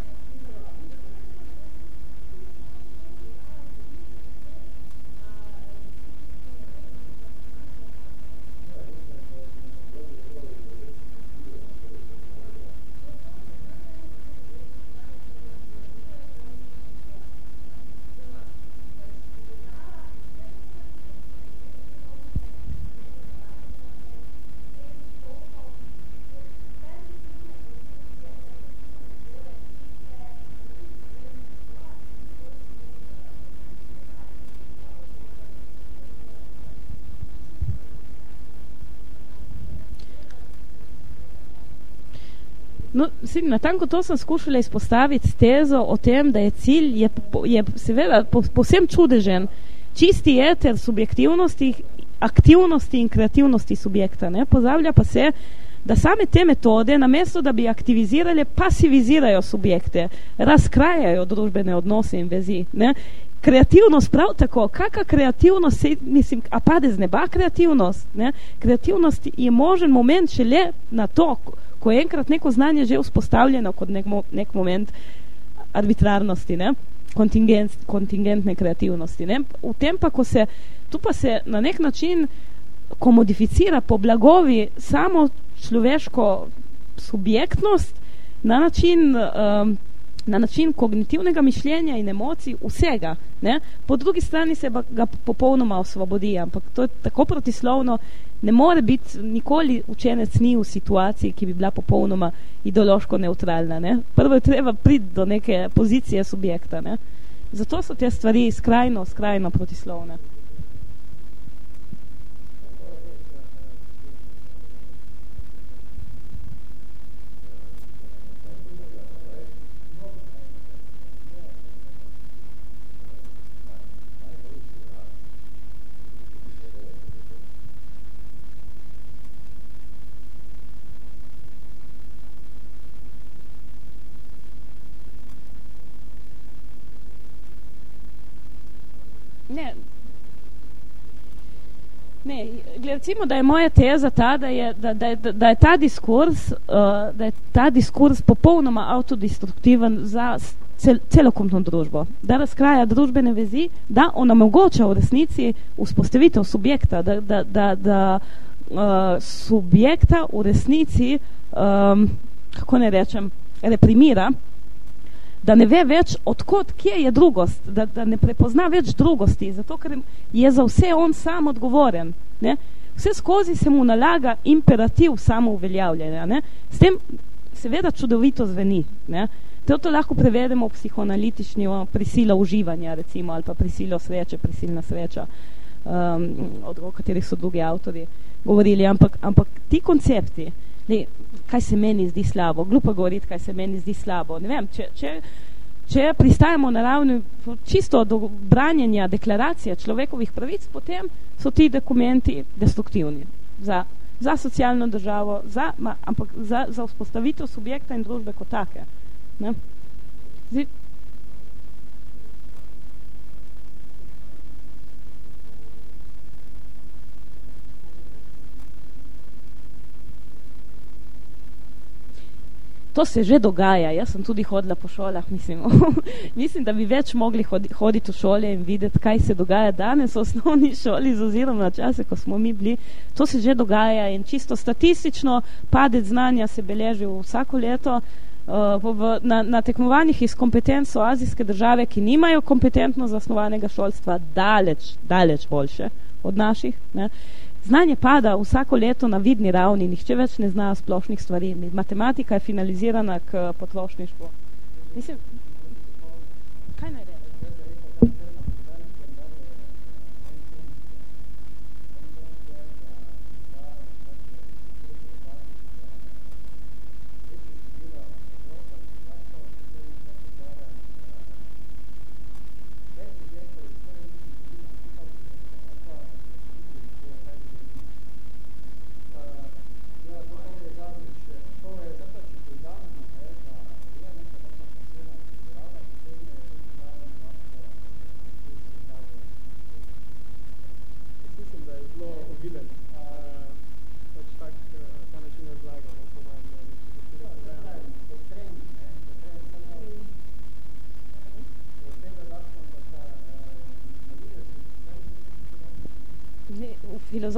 No, na tanko to sem skušala izpostaviti tezo o tem, da je cilj, je, je seveda po, posem čudežen, čisti eter subjektivnosti, aktivnosti in kreativnosti subjekta. Ne? Pozavlja pa se, da same te metode, namesto da bi aktivizirale, pasivizirajo subjekte, razkrajajo družbene odnose in vezi. Ne? Kreativnost prav tako, kakva kreativnost, se, mislim, a pade z neba kreativnost? Ne? Kreativnost je možen moment šele na to, ko je enkrat neko znanje že vzpostavljeno kot nek, mo, nek moment arbitrarnosti, ne? Kontingent, kontingentne kreativnosti. Ne? V tem pa, ko se, tu pa se na nek način komodificira po blagovi samo človeško subjektnost na način um, na način kognitivnega mišljenja in emocij vsega. Ne? Po drugi strani se ga popolnoma osvobodi, ampak to je tako protislovno, ne more biti nikoli učenec ni v situaciji, ki bi bila popolnoma ideološko neutralna. Ne? Prvo je treba priti do neke pozicije subjekta. Ne? Zato so te stvari skrajno, skrajno protislovne. Recimo, da je moja teza ta, da je, da, da, da, da je ta diskurs, uh, da je ta diskurs popolnoma autodestruktiven za cel, celokupno družbo, da razkraja družbene vezi, da onemogoča v resnici vzpostavitev subjekta, da, da, da, da uh, subjekta v resnici, um, kako ne rečem, reprimira, da ne ve več, odkot, kje je drugost, da, da ne prepozna več drugosti, zato ker je za vse on sam odgovoren. Ne? Vse skozi se mu nalaga imperativ samo uveljavljanja. Ne? S tem seveda čudovito zveni. Ne? To, to lahko prevedemo v psihoanalitični prisilo uživanja, recimo, ali pa prisilo sreče, prisilna sreča, um, od, katerih so drugi avtori govorili. Ampak, ampak ti koncepti, ne, kaj se meni zdi slabo, glupo govoriti, kaj se meni zdi slabo. Ne vem, če, če, če pristajamo na ravni čisto do branjenja deklaracije človekovih pravic, potem so ti dokumenti destruktivni za, za socialno državo, za, ma, ampak za, za vzpostavitev subjekta in družbe kot take. Ne? Zdaj, To se že dogaja, jaz sem tudi hodila po šolah, mislim, <laughs> mislim da bi več mogli hoditi v šole in videti, kaj se dogaja danes v osnovni <laughs> šoli z ozirom na čase, ko smo mi bili. To se že dogaja in čisto statistično padec znanja se beleži vsako leto uh, v, na, na tekmovanjih iz kompetenc azijske države, ki nimajo kompetentno zasnovanega šolstva, daleč, daleč boljše od naših. Ne. Znanje pada vsako leto na vidni ravni, nihče več ne zna splošnih stvari. Matematika je finalizirana k potrošništvu. Mislim,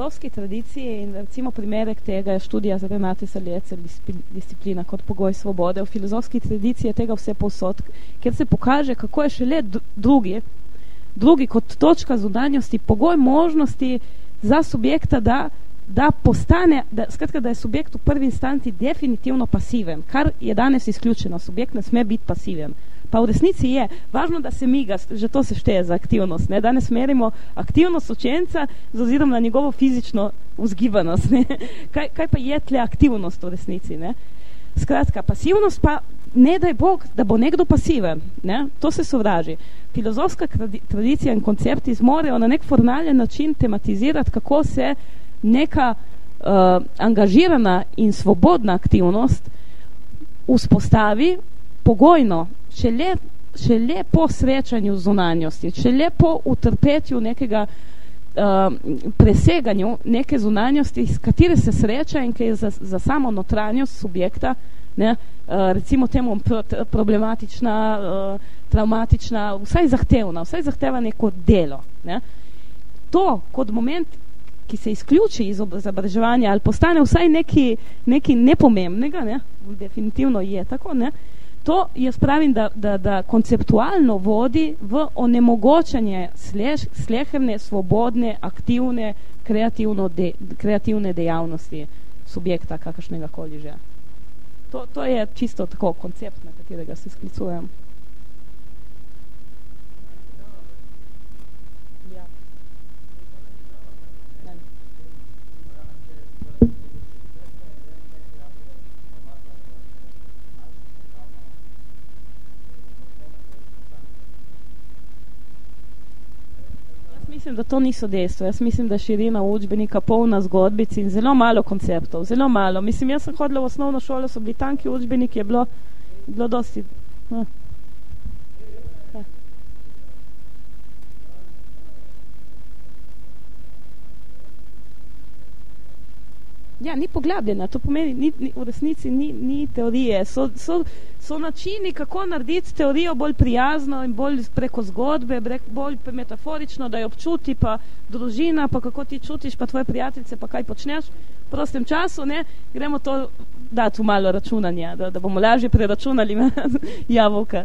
filozofski tradiciji in recimo primerek tega je študija za Renate Saljece, disciplina kot pogoj svobode. V filozofski tradiciji je tega vse posod, kjer se pokaže, kako je šele drugi, drugi kot točka zudanjosti, pogoj možnosti za subjekta, da, da postane, da, skratka, da je subjekt v prvi instanci definitivno pasiven, kar je danes izključeno. Subjekt ne sme biti pasiven. Pa v resnici je važno, da se miga, že to se šteje za aktivnost. Ne? Danes merimo aktivnost učenca z ozirom na njegovo fizično vzgibanost. Ne? <laughs> Kaj, kaj pa je tle aktivnost v resnici? Ne? Skratka, pasivnost pa ne daj Bog, da bo nekdo pasiven. Ne? To se sovraži. Filozofska tradicija in koncepti zmorejo na nek formaljen način tematizirati, kako se neka uh, angažirana in svobodna aktivnost vzpostavi pogojno šele, šele po srečanju z zunanjosti, šele po utrpetju nekega uh, preseganju neke zunanjosti, s katere se sreča in ki je za, za samo notranjost subjekta, ne, uh, recimo temu problematična, uh, traumatična, vsaj zahtevna, vsaj zahteva neko delo. Ne. To kot moment, ki se izključi iz izobraževanja ali postane vsaj neki, neki nepomembnega, ne, definitivno je tako, ne, uh, To jaz pravim, da, da, da konceptualno vodi v onemogočanje sleherne, svobodne, aktivne, de, kreativne dejavnosti subjekta, kakršnega koli že. To, to je čisto tako koncept, na katerega se sklicujem. Mislim, da to niso dejstvo. Jaz mislim, da širina učbenika polna zgodbic in zelo malo konceptov. Zelo malo. Mislim, jaz sem hodila v osnovno šolo, so bili tanki učbeniki, je bilo, bilo dosti... No. Ja, ni poglabljena, to pomeni, ni, ni, v resnici ni, ni teorije. So, so, so načini, kako narediti teorijo bolj prijazno in bolj preko zgodbe, bolj metaforično, da jo občuti pa družina, pa kako ti čutiš, pa tvoje prijateljice, pa kaj počneš v prostem času, ne? gremo to dati v malo računanja, da, da bomo lažje preračunali <laughs> javolka.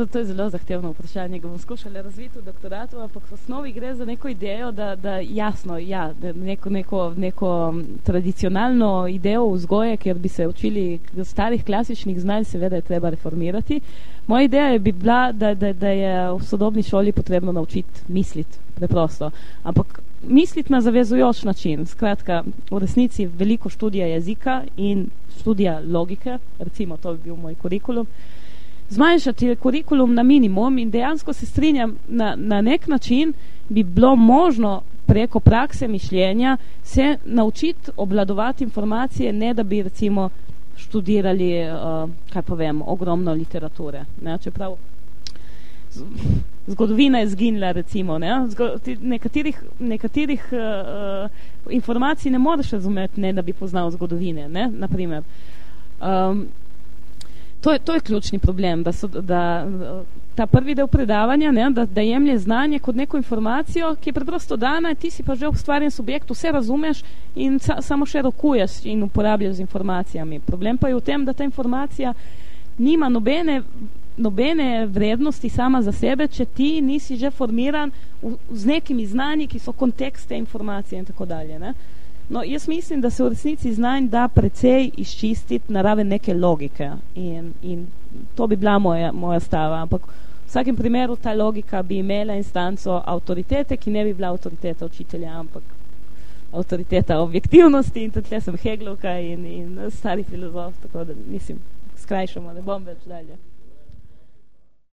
To, to je zelo zahtevno vprašanje, ga bom skušala razviti v doktoratu, ampak v osnovi gre za neko idejo, da, da jasno, ja, da neko, neko, neko tradicionalno idejo vzgoje, kjer bi se učili starih klasičnih znanj, seveda je treba reformirati. Moja ideja je bi bila, da, da, da je v sodobni šoli potrebno naučiti misliti preprosto, ampak misliti na zavezujoč način. Skratka, v resnici veliko študija jezika in študija logike, recimo to bi bil moj kurikulum, zmanjšati kurikulum na minimum in dejansko se strinjam, na, na nek način bi bilo možno preko prakse mišljenja se naučiti obladovati informacije, ne da bi recimo študirali, uh, kaj povem, ogromno literature. Ne? Čeprav zgodovina je zginila, recimo, ne? Zgo nekaterih, nekaterih uh, informacij ne moreš razumeti, ne da bi poznal zgodovine, ne? naprimer. Um, to je, to je ključni problem, da, so, da ta prvi del predavanja, ne, da, da jemlje znanje kot neko informacijo, ki je preprosto dana, ti si pa že ustvarjen subjekt, vse razumeš in sa, samo še rokuješ in uporabljaš z informacijami. Problem pa je v tem, da ta informacija nima nobene, nobene vrednosti sama za sebe, če ti nisi že formiran v, z nekimi znanji, ki so kontekste informacije in tako dalje. Ne. No, jaz mislim, da se v resnici znanj da precej izčistiti na raven neke logike in, in to bi bila moja, moja stava, ampak v vsakem primeru ta logika bi imela instanco avtoritete, ki ne bi bila avtoriteta učitelja, ampak avtoriteta objektivnosti in tudi sem Heglovka in, in stari filozof, tako da mislim, skrajšamo, ne bom več dalje.